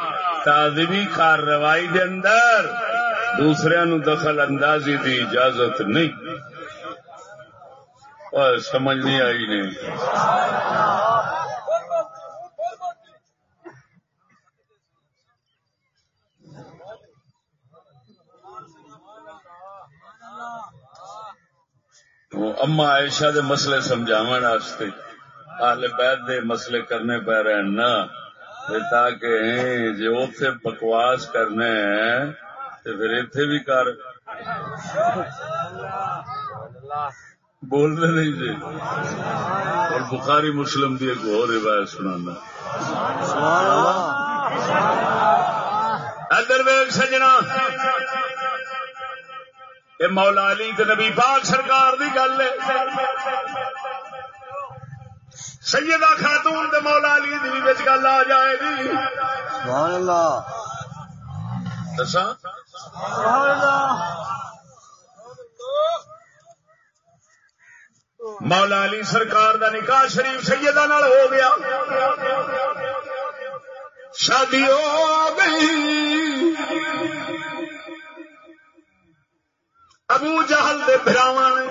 تعدیبی کارروائی دے اندر دوسرے نو دخل اندازی دی اجازت نہیں۔ سمجھ نہیں آئی نہیں۔ وہ اما عائشہ دے مسئلے سمجھاون واسطے اہل بیت دے مسئلے کرنے پہ رہے نا تاکہ جے اوتھے بکواس کرنے تے پھر ایتھے بھی کر۔ بول رہے نہیں جی۔ اور بخاری مسلم دی ایک اور روایت سنانا۔ ادر ویگ سجنا۔ یہ مولا علی تے نبی پاک سرکار دی گل ہے۔ سیدہ خاتون تے مولا علی دی وچ گل آ جائے گی۔ سبحان اللہ دساں؟ سبحان اللہ مولا علی سرکار دا نکاح شریف سیدہ نال ہو گیا۔ شادی ہو گئی۔ ابو جہل دے براواں نے،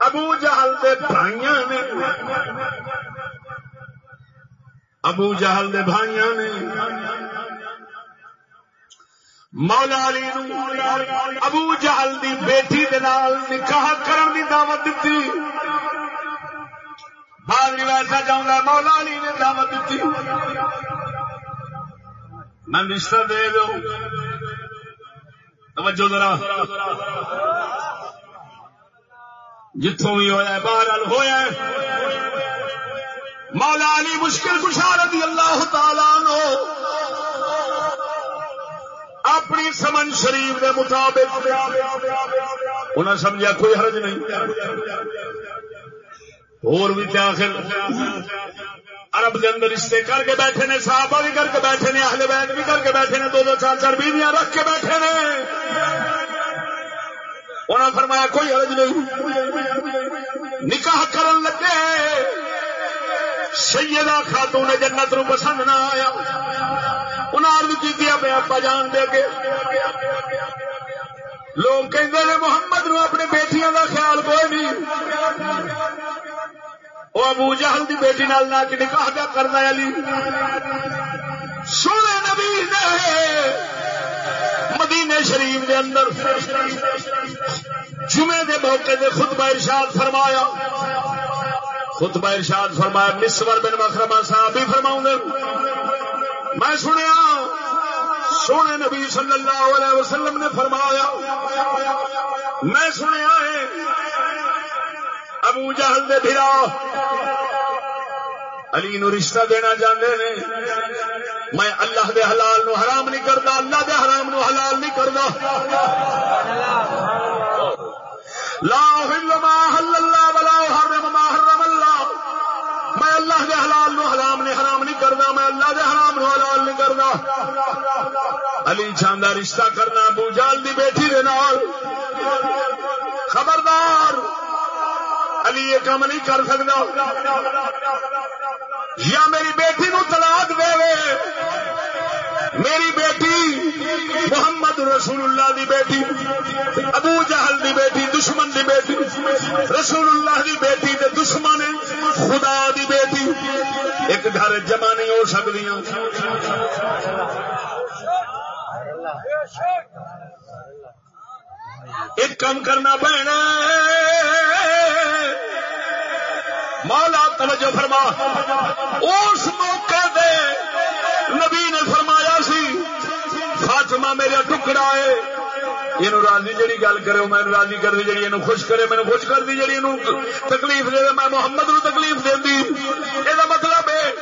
ابو جہل دے بھائیاں نے، ابو جہل دے بھائیاں نے۔ مولا علی نو ابو جہل دی بیٹی دے نال نکاح کرن دی دعوت دتی۔ بعد روایت چاہتا مولا علی نے دعوت دیتی میں رشتہ دے دو توجہ ذرا۔ جتوں بھی ہوا باہر ہوا مولا علی مشکل کشا رضی اللہ تعالی نو اپنی سمن شریف کے مطابق انہیں سمجھا کوئی حرج نہیں۔ اور بھی کیا آخر؟ عرب کے اندر رشتے کر کے بیٹھے نے، صحابہ بھی کر کے بیٹھے نے، اہل بیت بھی کر کے بیٹھے نے، دو دو چار چار بیویاں رکھ کے بیٹھے نے۔ انہوں نے فرمایا، کوئی حرج نہیں۔ نکاح کرن لگے۔ سیدہ خاتون جنت نو پسند نہ آیا۔ انہیں عرض کی دیا میں آپ جان دے کے۔ لوگ کہتے ہیں محمد نو اپنے بیٹیاں کا خیال کوئی نہیں۔ وہ ابو جہل دی بیٹی نال نہ کہ نکاح کیا کرنا علی۔ سونے نبی نے مدینے شریف دے اندر جمعے دے موقع دے خطبہ ارشاد فرمایا۔ خطبہ ارشاد فرمایا مسور بن مخرمہ صاحب بھی فرماؤں گے۔ میں سنیا، سونے نبی صلی اللہ علیہ وسلم نے فرمایا، میں سنیا ہے، ابو جہل دے بھرا علی نو رشتہ دینا چاہتے نے۔ میں اللہ دے حلال نو حرام نہیں کرتا اللہ دے حرام نو حلال نہیں کرتا لا ما حل اللہ ولا حرم ما حرم اللہ۔ میں اللہ دے حلال نو حرام نہیں حرام نہیں کرتا میں اللہ دے حرام نو حلال نہیں کرتا علی چاندہ رشتہ کرنا، ابو جال دی بیٹی دے نال۔ خبردار، علی یہ کام نہیں کر سکتا یا میری بیٹی نو طلاق دے میری بیٹی محمد رسول اللہ دی بیٹی، ابو جہل دی بیٹی، دشمن دی بیٹی، رسول اللہ دی بیٹی دے دشمن خدا دی بیٹی۔ ایک گھر جمع نہیں ہو سکتی ایک کام کرنا پینا مولا توجہ فرما۔ اس موقع دے نبی نے فرمایا سی، فاطمہ میرا ٹکڑا ہے۔ یہ راضی جی گل کرے میں راضی کر دی جی یہ خوش کرے مینو خوش کر دی جی تکلیف دے میں محمد نو تکلیف دینی یہ مطلب ہے،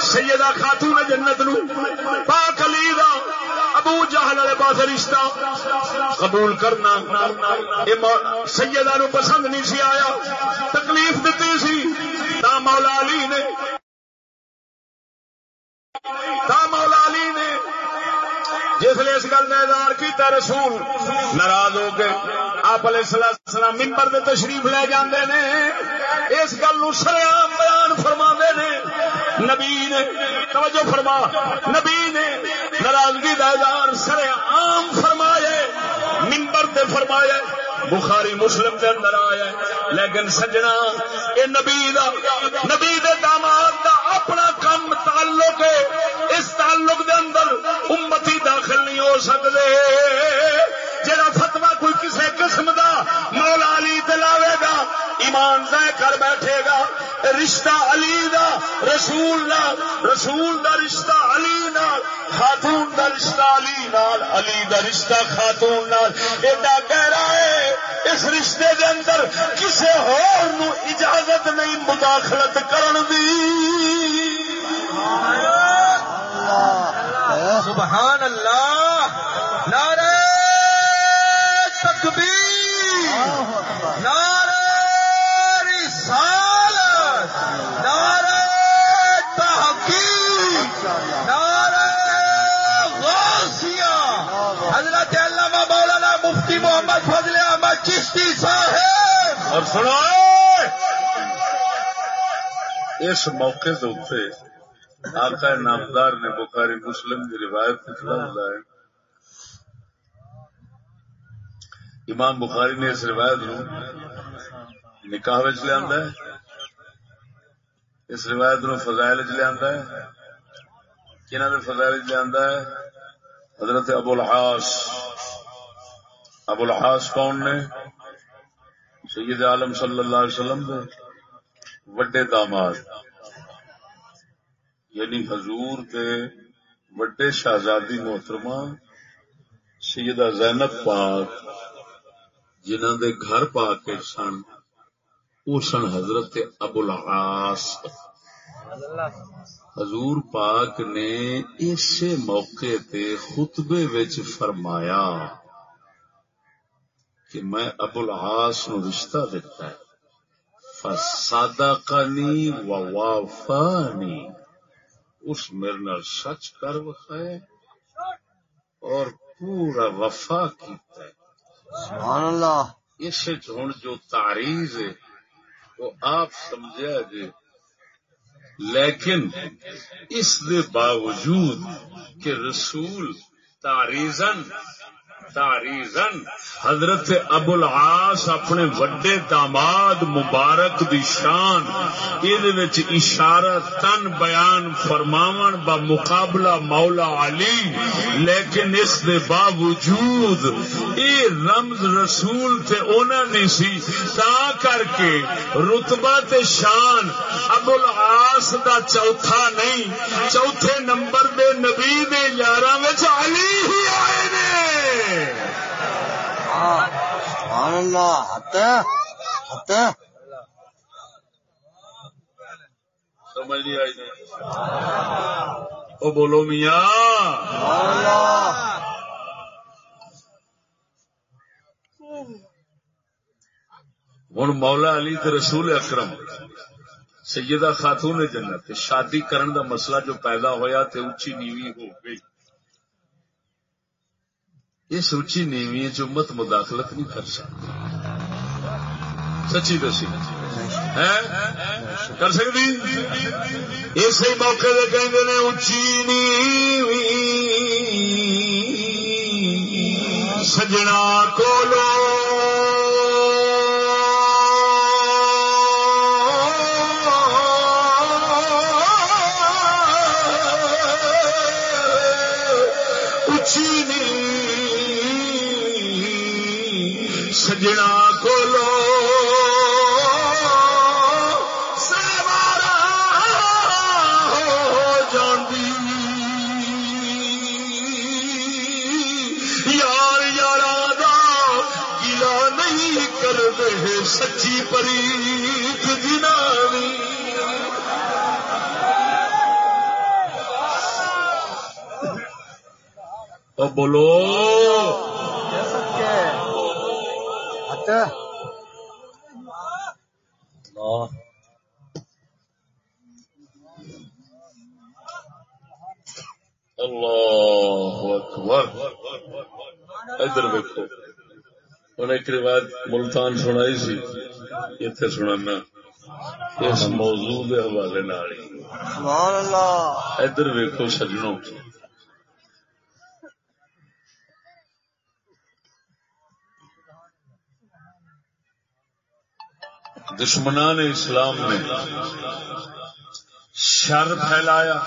سیدہ خاتون جنت نو پاک علی دا ابو جہل والے پاس رشتہ قبول کرنا۔ سیدہ نو پسند نہیں سی آیا، تکلیف دیتی سی۔ تا مولا علی نے۔ تا مولا علی نے۔ جس نے اس گل نے اظہار کیتا رسول ناراض ہو کے آپ علیہ السلام ممبر دے تشریف لے جاندے نے۔ اس گل نو سریام بیان فرما نے۔ نبی نے، توجہ فرما۔ نبی نے ناراضگی کا اظہار سریام فرمائے ممبر دے فرمائے بخاری مسلم کے اندر آیا لیکن سجنا یہ نبی دا، نبی دے داماد دا اپنا کم تعلق ہے۔ اس تعلق دے اندر امتی داخل نہیں ہو سکتے۔ جہاں فتوا کوئی کسی قسم دا مولا علی دلاوے گا، ایمان ضائع کر بیٹھے گا۔ رشتہ علی دا، رسول نال رسول دا رشتہ علی نال، خاتون دا رشتہ علی نال، علی دا رشتہ خاتون نال۔ ایڈا گہرا ہے۔ اس رشتے دے اندر کسے ہور نو اجازت نہیں مداخلت کرن دی۔ سبحان اللہ نعرہ تکبیر۔ نعرہ مفتی محمد فضل احمد چشتی صاحب! اور سنو! اس موقع سے اتنے آقا نامدار نے بخاری مسلم کی روایت ہے امام بخاری نے اس روایت نو نکاح لیا اس روایت نو فضائل لیا کنہ فضائل لیا ہے؟ حضرت ابو الحاس ابو الحاس کون نے؟ سید عالم صلی اللہ علیہ وسلم دے۔ وڈے داماد۔ یعنی حضور دے وڈے شہزادی محترمہ سیدہ زینب پاک جنہ دے گھر پا کے سن وہ سن حضرت ابو العاص۔ حضور پاک نے اسے موقع تے خطبے وچ فرمایا۔ کہ میں ابو العاص نو رشتہ دیتا ہے۔ فصدقنی و وافانی۔ اس میرے نال سچ کر وکھائے اور پورا وفا کیتا ہے۔ سبحان اللہ۔ اس ہوں جو تعریض ہے وہ آپ سمجھا جی۔ لیکن اس دے باوجود کہ رسول تاریزن تاریزن حضرت ابو العاص اپنے وڈے داماد مبارک دی شان یہ اشارہ تن بیان فرماون با مقابلہ مولا علی، لیکن اس دے باوجود اے رمز رسول تے اونا نہیں سی، تا کر کے رتبہ تے شان ابو العاص دا چوتھا نہیں، چوتھے نمبر دے نبی دے یارہ علی ہی آئے سبحان اللہ ہتے ہتے سمجھ نہیں آئی بولو میاں۔ اللہ ہوں مولا علی تے رسول اکرم، سیدہ خاتون جنت، شادی کرن دا مسئلہ جو پیدا ہویا تے اچھی نیوی ہو گئی۔ یہ سوچی نیوی جو مت مداخلت نہیں کر سکتی۔ سچی دسی۔ کر سکتی؟ اسی موقع دے کہیں نے اچھی نیوی، سجنا کولو۔ نہیں کرتے سچی پریت جنانی۔ بولو۔ ہتے اللہ. اکبر. ادھر دیکھو. انہیں ایک روایت ملتان سنائی سی. اتنے سنانا اس موضوع کے حوالے سبحان اللہ. ادھر ویکو سجنوں. دشمنان اسلام نے شر پھیلایا۔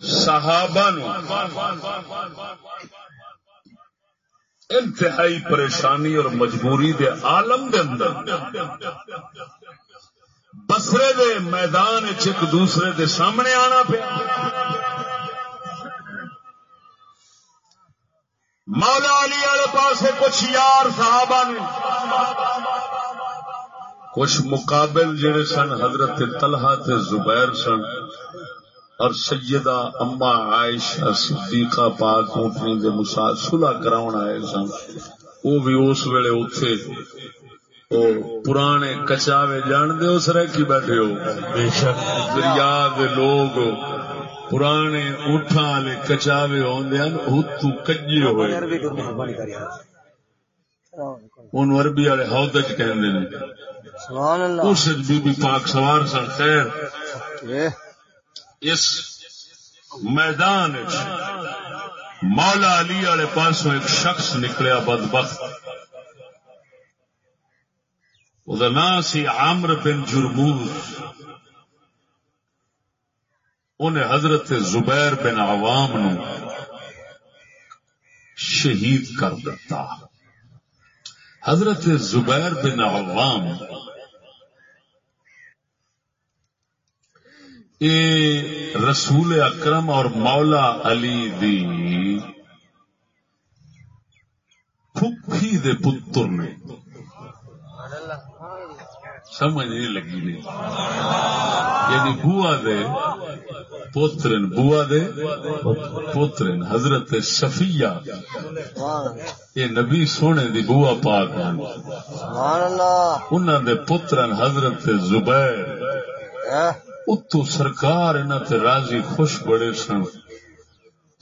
صحابہ نو انتہائی پریشانی اور مجبوری دے عالم دے اندر، بسرے دے میدان چ ایک دوسرے دے سامنے آنا پیا۔ مولا علی والے پاس کچھ یار صحابہ نے کچھ مقابل جڑے سن حضرت طلحہ تے زبیر سن اور سیدہ اما عائشہ صدیقہ پاک اونٹنی دے مسا صلح کراون آئے سن۔ وہ بھی اس ویلے اتے او پرانے کچاوے جان دے اس رہ کی بیٹھے ہو؟ بے شک۔ دریا دے لوگ۔ پرانے اٹھا والے کچاوے ہیں ہتو کجے ہوئے۔ ان عربی والے ہودج اس بی بی پاک سوار سن خیر۔ اس میدان وچ مولا علی والے پاسوں ایک شخص نکلیا بدبخت۔ وہ نام سی عامر بن جرموز۔ انہیں حضرت زبیر بن عوام نو شہید کر دیتا۔ حضرت زبیر بن عوام، اے رسول اکرم اور مولا علی دی پھپھی دے پتر نے۔ سمجھ نہیں لگی۔ نہیں یعنی بوا دے پوترن بوا دے، پوترن حضرت صفیہ یہ نبی سونے دی بوا پاک ہیں انہاں دے پترن حضرت زبیر۔ اتو سرکار انہاں تے راضی خوش بڑے سن۔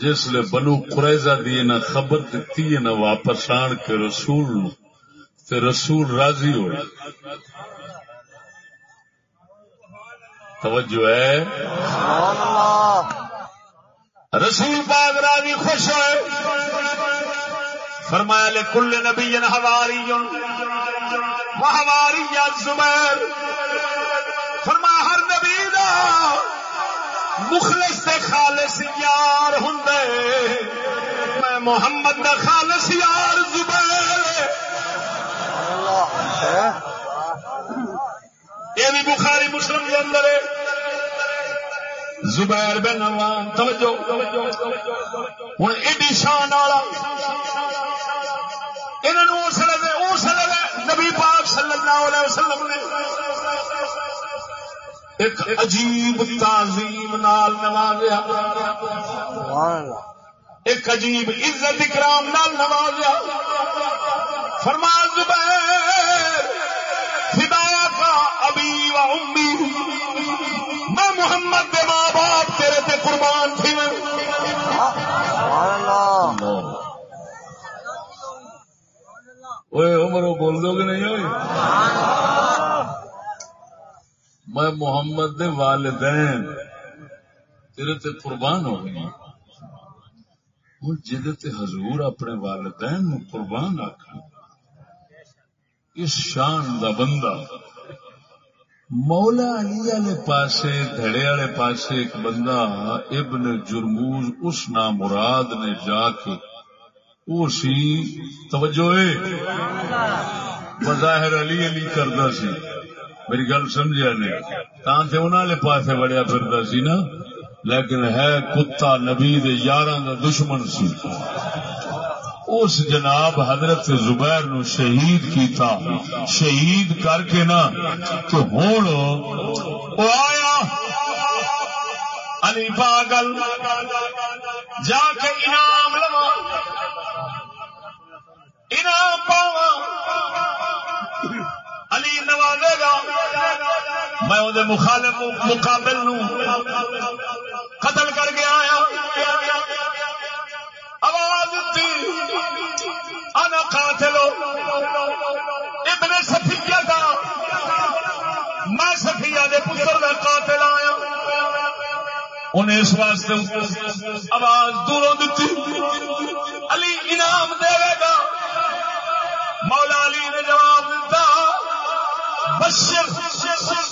جس لے بنو قریظہ دی انہاں خبر دتی نہ واپس آن کے رسول نو تے رسول راضی ہوئے۔ توجہ ہے۔ رسول پاک راضی خوش ہوئے۔ فرمایا، لے کل نبی ہواری ہواری زبیر فرمایا ہر نبی دا مخلص تے خالص یار ہوں میں محمد دا خالص یار زبیر۔ اللہ۔ یہ بھی بخاری مسلم کے اندر ہے۔ زبیر بن عوام، توجہ۔ ہوں ایڈی شان والا۔ انہوں اس لیے اس لیے نبی پاک صلی اللہ علیہ وسلم نے ایک عجیب تعظیم نال نوازیا۔ ایک عجیب عزت اکرام نال نوازیا۔ فرما زبیر بول دو گے نہیں ہوئی؟ میں محمد دے والدین، تیرے تے قربان ہو گئی۔ ہوں جہد حضور اپنے والدین نو قربان آخر اس شان دا بندہ۔ مولا علی والے پاسے، دھڑے والے پاسے ایک بندہ، ابن جرموز، اس نام مراد نے جا کے وہ سی توجہ اے بظاہر علی علی کردا سی۔ میری گل سمجھا نہیں تاں تے انہاں والے پاسے وڑیا پھردا سی نا۔ لیکن ہے کتا نبی دے یاراں دا دشمن سی۔ اس جناب حضرت زبیر نو شہید کیتا۔ شہید کر کے نا تو ہوں آیا۔ علی پاگل، جا کے انعام لوا انعام پاوا علی نوازے گا۔ میں وہ مخالف مقابل نو قتل کر کے آیا۔ آواز دیتی انا قاتلو۔ ابن صفیہ دا۔ میں صفیہ دے پتر دا قاتل آیا۔ انہیں اس واسطے آواز دوروں دیتی مولا علی نے جواب دیتا بشر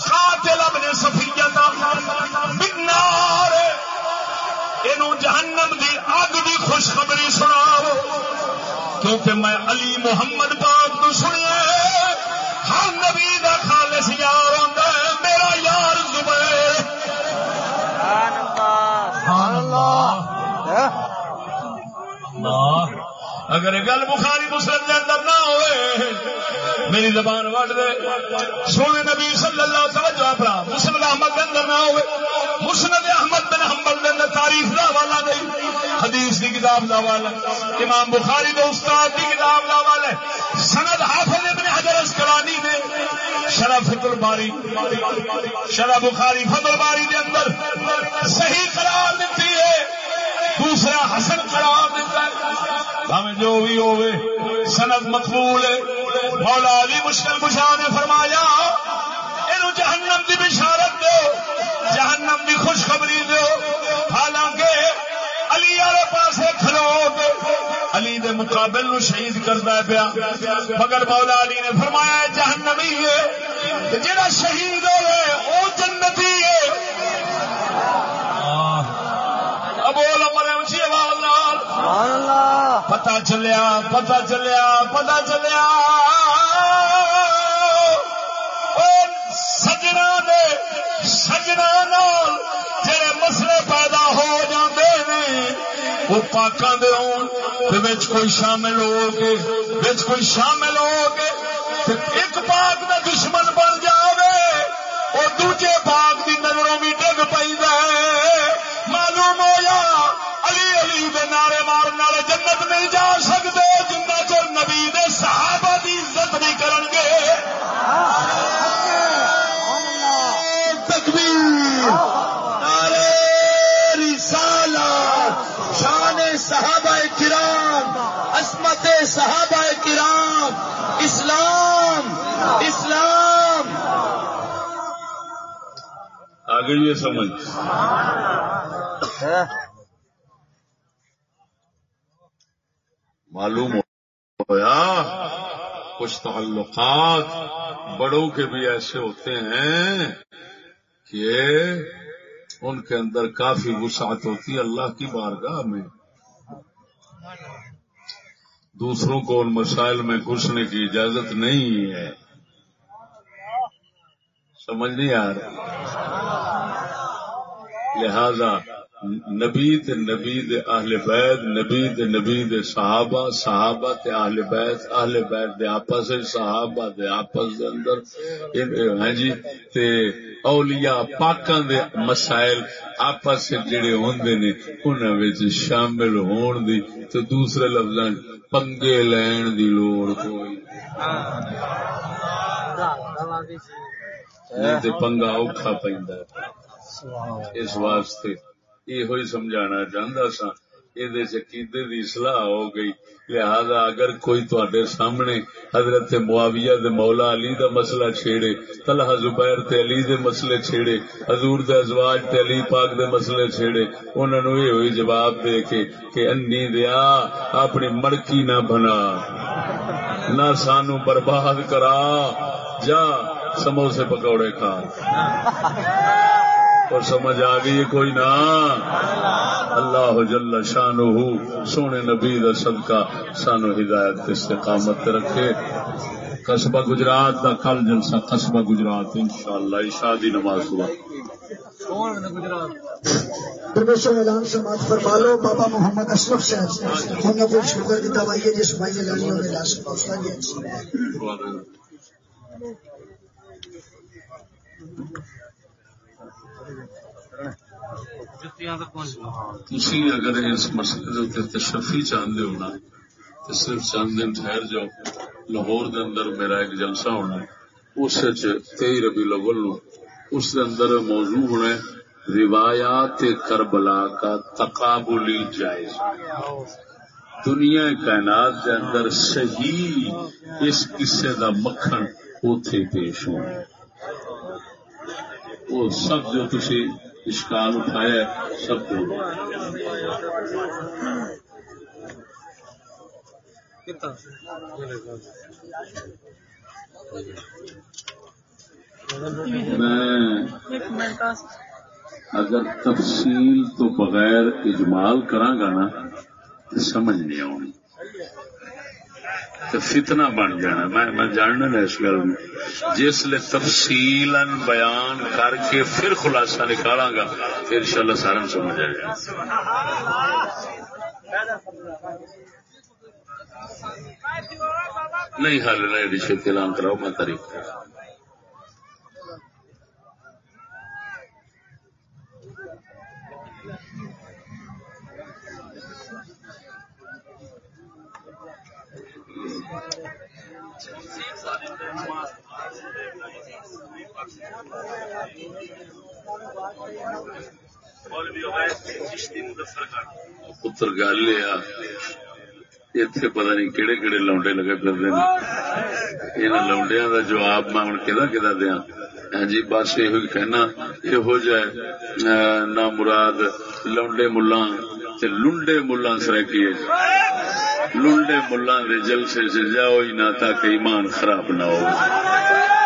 قاتل ابن اینو جہنم دی اگ دی خوشخبری سناؤ کیونکہ میں علی محمد پاک تو سنیا ہر نبی دا خالص یار ہوندا ہے میرا یار زبیر۔ سبحان اللہ۔ سبحان اللہ۔ اے اللہ۔ اگر گل بخاری مسلم کے اندر نہ ہوئے، میری زبان وٹ دے۔ سونے نبی صلی اللہ علیہ وسلم جو اپنا مسلم احمد کے اندر نہ ہوئے مسند احمد بن حنبل کے اندر تاریخ کا حوالہ نہیں حدیث کی کتاب کا حوالہ، امام بخاری کے استاد کی کتاب کا حوالہ، سند حافظ ابن حجر اسکلانی نے شرح فت الباری شرح بخاری فت الباری کے اندر صحیح قرار دیتی ہے، دوسرا حسن قرار دیتا ہے۔ ہمیں جو بھی ہوئے، سند مقبول مولا علی مشکل کشا نے فرمایا یہ جہنم دی بشارت دو، جہنم دی خوشخبری دو۔ حالانکہ علی والے پاسے کھلو علی دے مقابل نو شہید کرتا ہے پیا۔ مگر مولا علی نے فرمایا، جہنمی ہے جہاں شہید ہوئے، وہ جنتی ہے اب بول مرے اونچی آواز نال سبحان اللہ پتا چلیا پتا چلیا پتا چلیا۔ سجنا دے، سجنا نال جڑے مسئلے پیدا ہو جاندے نے، وہ پاکاں دے ہون، تے وچ کوئی شامل ہو کے وچ کوئی شامل ہو کے تے ایک پاک دا دشمن بن جاوے، اور دوجے پاک دی نظروں بھی گئی یہ سمجھ۔ معلوم ہوا کچھ تعلقات بڑوں کے بھی ایسے ہوتے ہیں کہ ان کے اندر کافی وسعت ہوتی ہے اللہ کی بارگاہ میں۔ دوسروں کو ان مسائل میں گھسنے کی اجازت نہیں ہے۔ سمجھ نہیں آ رہی۔ لہذا نبی تے نبی دے اہل بیت نبی دے نبی دے صحابہ صحابہ تے اہل بیت اہل بیت دے آپس صحابہ دے آپس دے اندر۔ ہاں جی تے اولیاء پاکاں دے مسائل آپس جڑے ہوندے نے انہاں وچ شامل ہون دی۔ تے دوسرے لفظاں پنگے لین دی لوڑ کوئی۔ نہیں تے پنگا اوکھا پیندا ہے۔ اس واسطے یہ سمجھانا چاہتا سا یہ عقیدے کی سلاح ہو گئی۔ لہذا اگر کوئی تے سامنے حضرت معاویہ دے مولا علی دا مسئلہ چھیڑے طلحہ زبیر تے علی دے مسئلے چھیڑے حضور دے ازواج تے علی پاک دے مسئلے چھیڑے انہوں نے یہ ہوئی جواب دے کے کہ انی دیا اپنی مڑکی نہ بنا۔ نہ سانو برباد کرا۔ جا سموسے پکوڑے کھا۔ اور سمجھ آ گئی کوئی نہ۔ اللہ جل شان سونے نبی دا صدقہ سانو ہدایت استقامت رکھے۔ قصبہ گجرات دا کل جلسہ قصبہ گجرات، انشاءاللہ عشاء دی نماز ہوا۔ پرمیشن اعلان سماعت فرما لو، بابا محمد اشرف صاحب شوگر کی دوائی ہے جس بھائی لانی ہونے لا سکتا تھی اگر اس مسئلے کے تشفی چاہتے ہونا تو صرف چند دن ٹھہر جاؤ۔ لاہور دے اندر میرا ایک جلسہ ہونا اس تئی ربی لول اس دے اندر موضوع ہونا ہے۔ روایات کربلا کا تقابلی جائز۔ دنیا کائنات کے اندر صحیح اس قصے دا مکھن اوتھے پیش ہو وہ سب جو تھی اشکال اٹھایا سب کو۔ میں اگر تفصیل تو بغیر اجمال کرا گا نا تو سمجھ نہیں آنی تو فتنہ بن جانا میں میں جاننا نا اس گل میں جس لیے تفصیل بیان کر کے پھر خلاصہ نکالا گا پھر ان شاء اللہ سارا سمجھ آئے گا۔ نہیں حال نہیں رشوت اعلان کراؤ میں تاریخ پتر گل اتے پتا نہیں کہڑے کہڑے لونڈے لگے پھرتے ہیں ان لونڈیا کا جواب میں ہوں کہ دیا ہاں جی بس یہ کہنا یہ نہ مراد لونڈے ملا لنڈے ملا سرکی لنڈے ملا جلسے سے جاؤ ہی نہ تاکہ ایمان خراب نہ ہو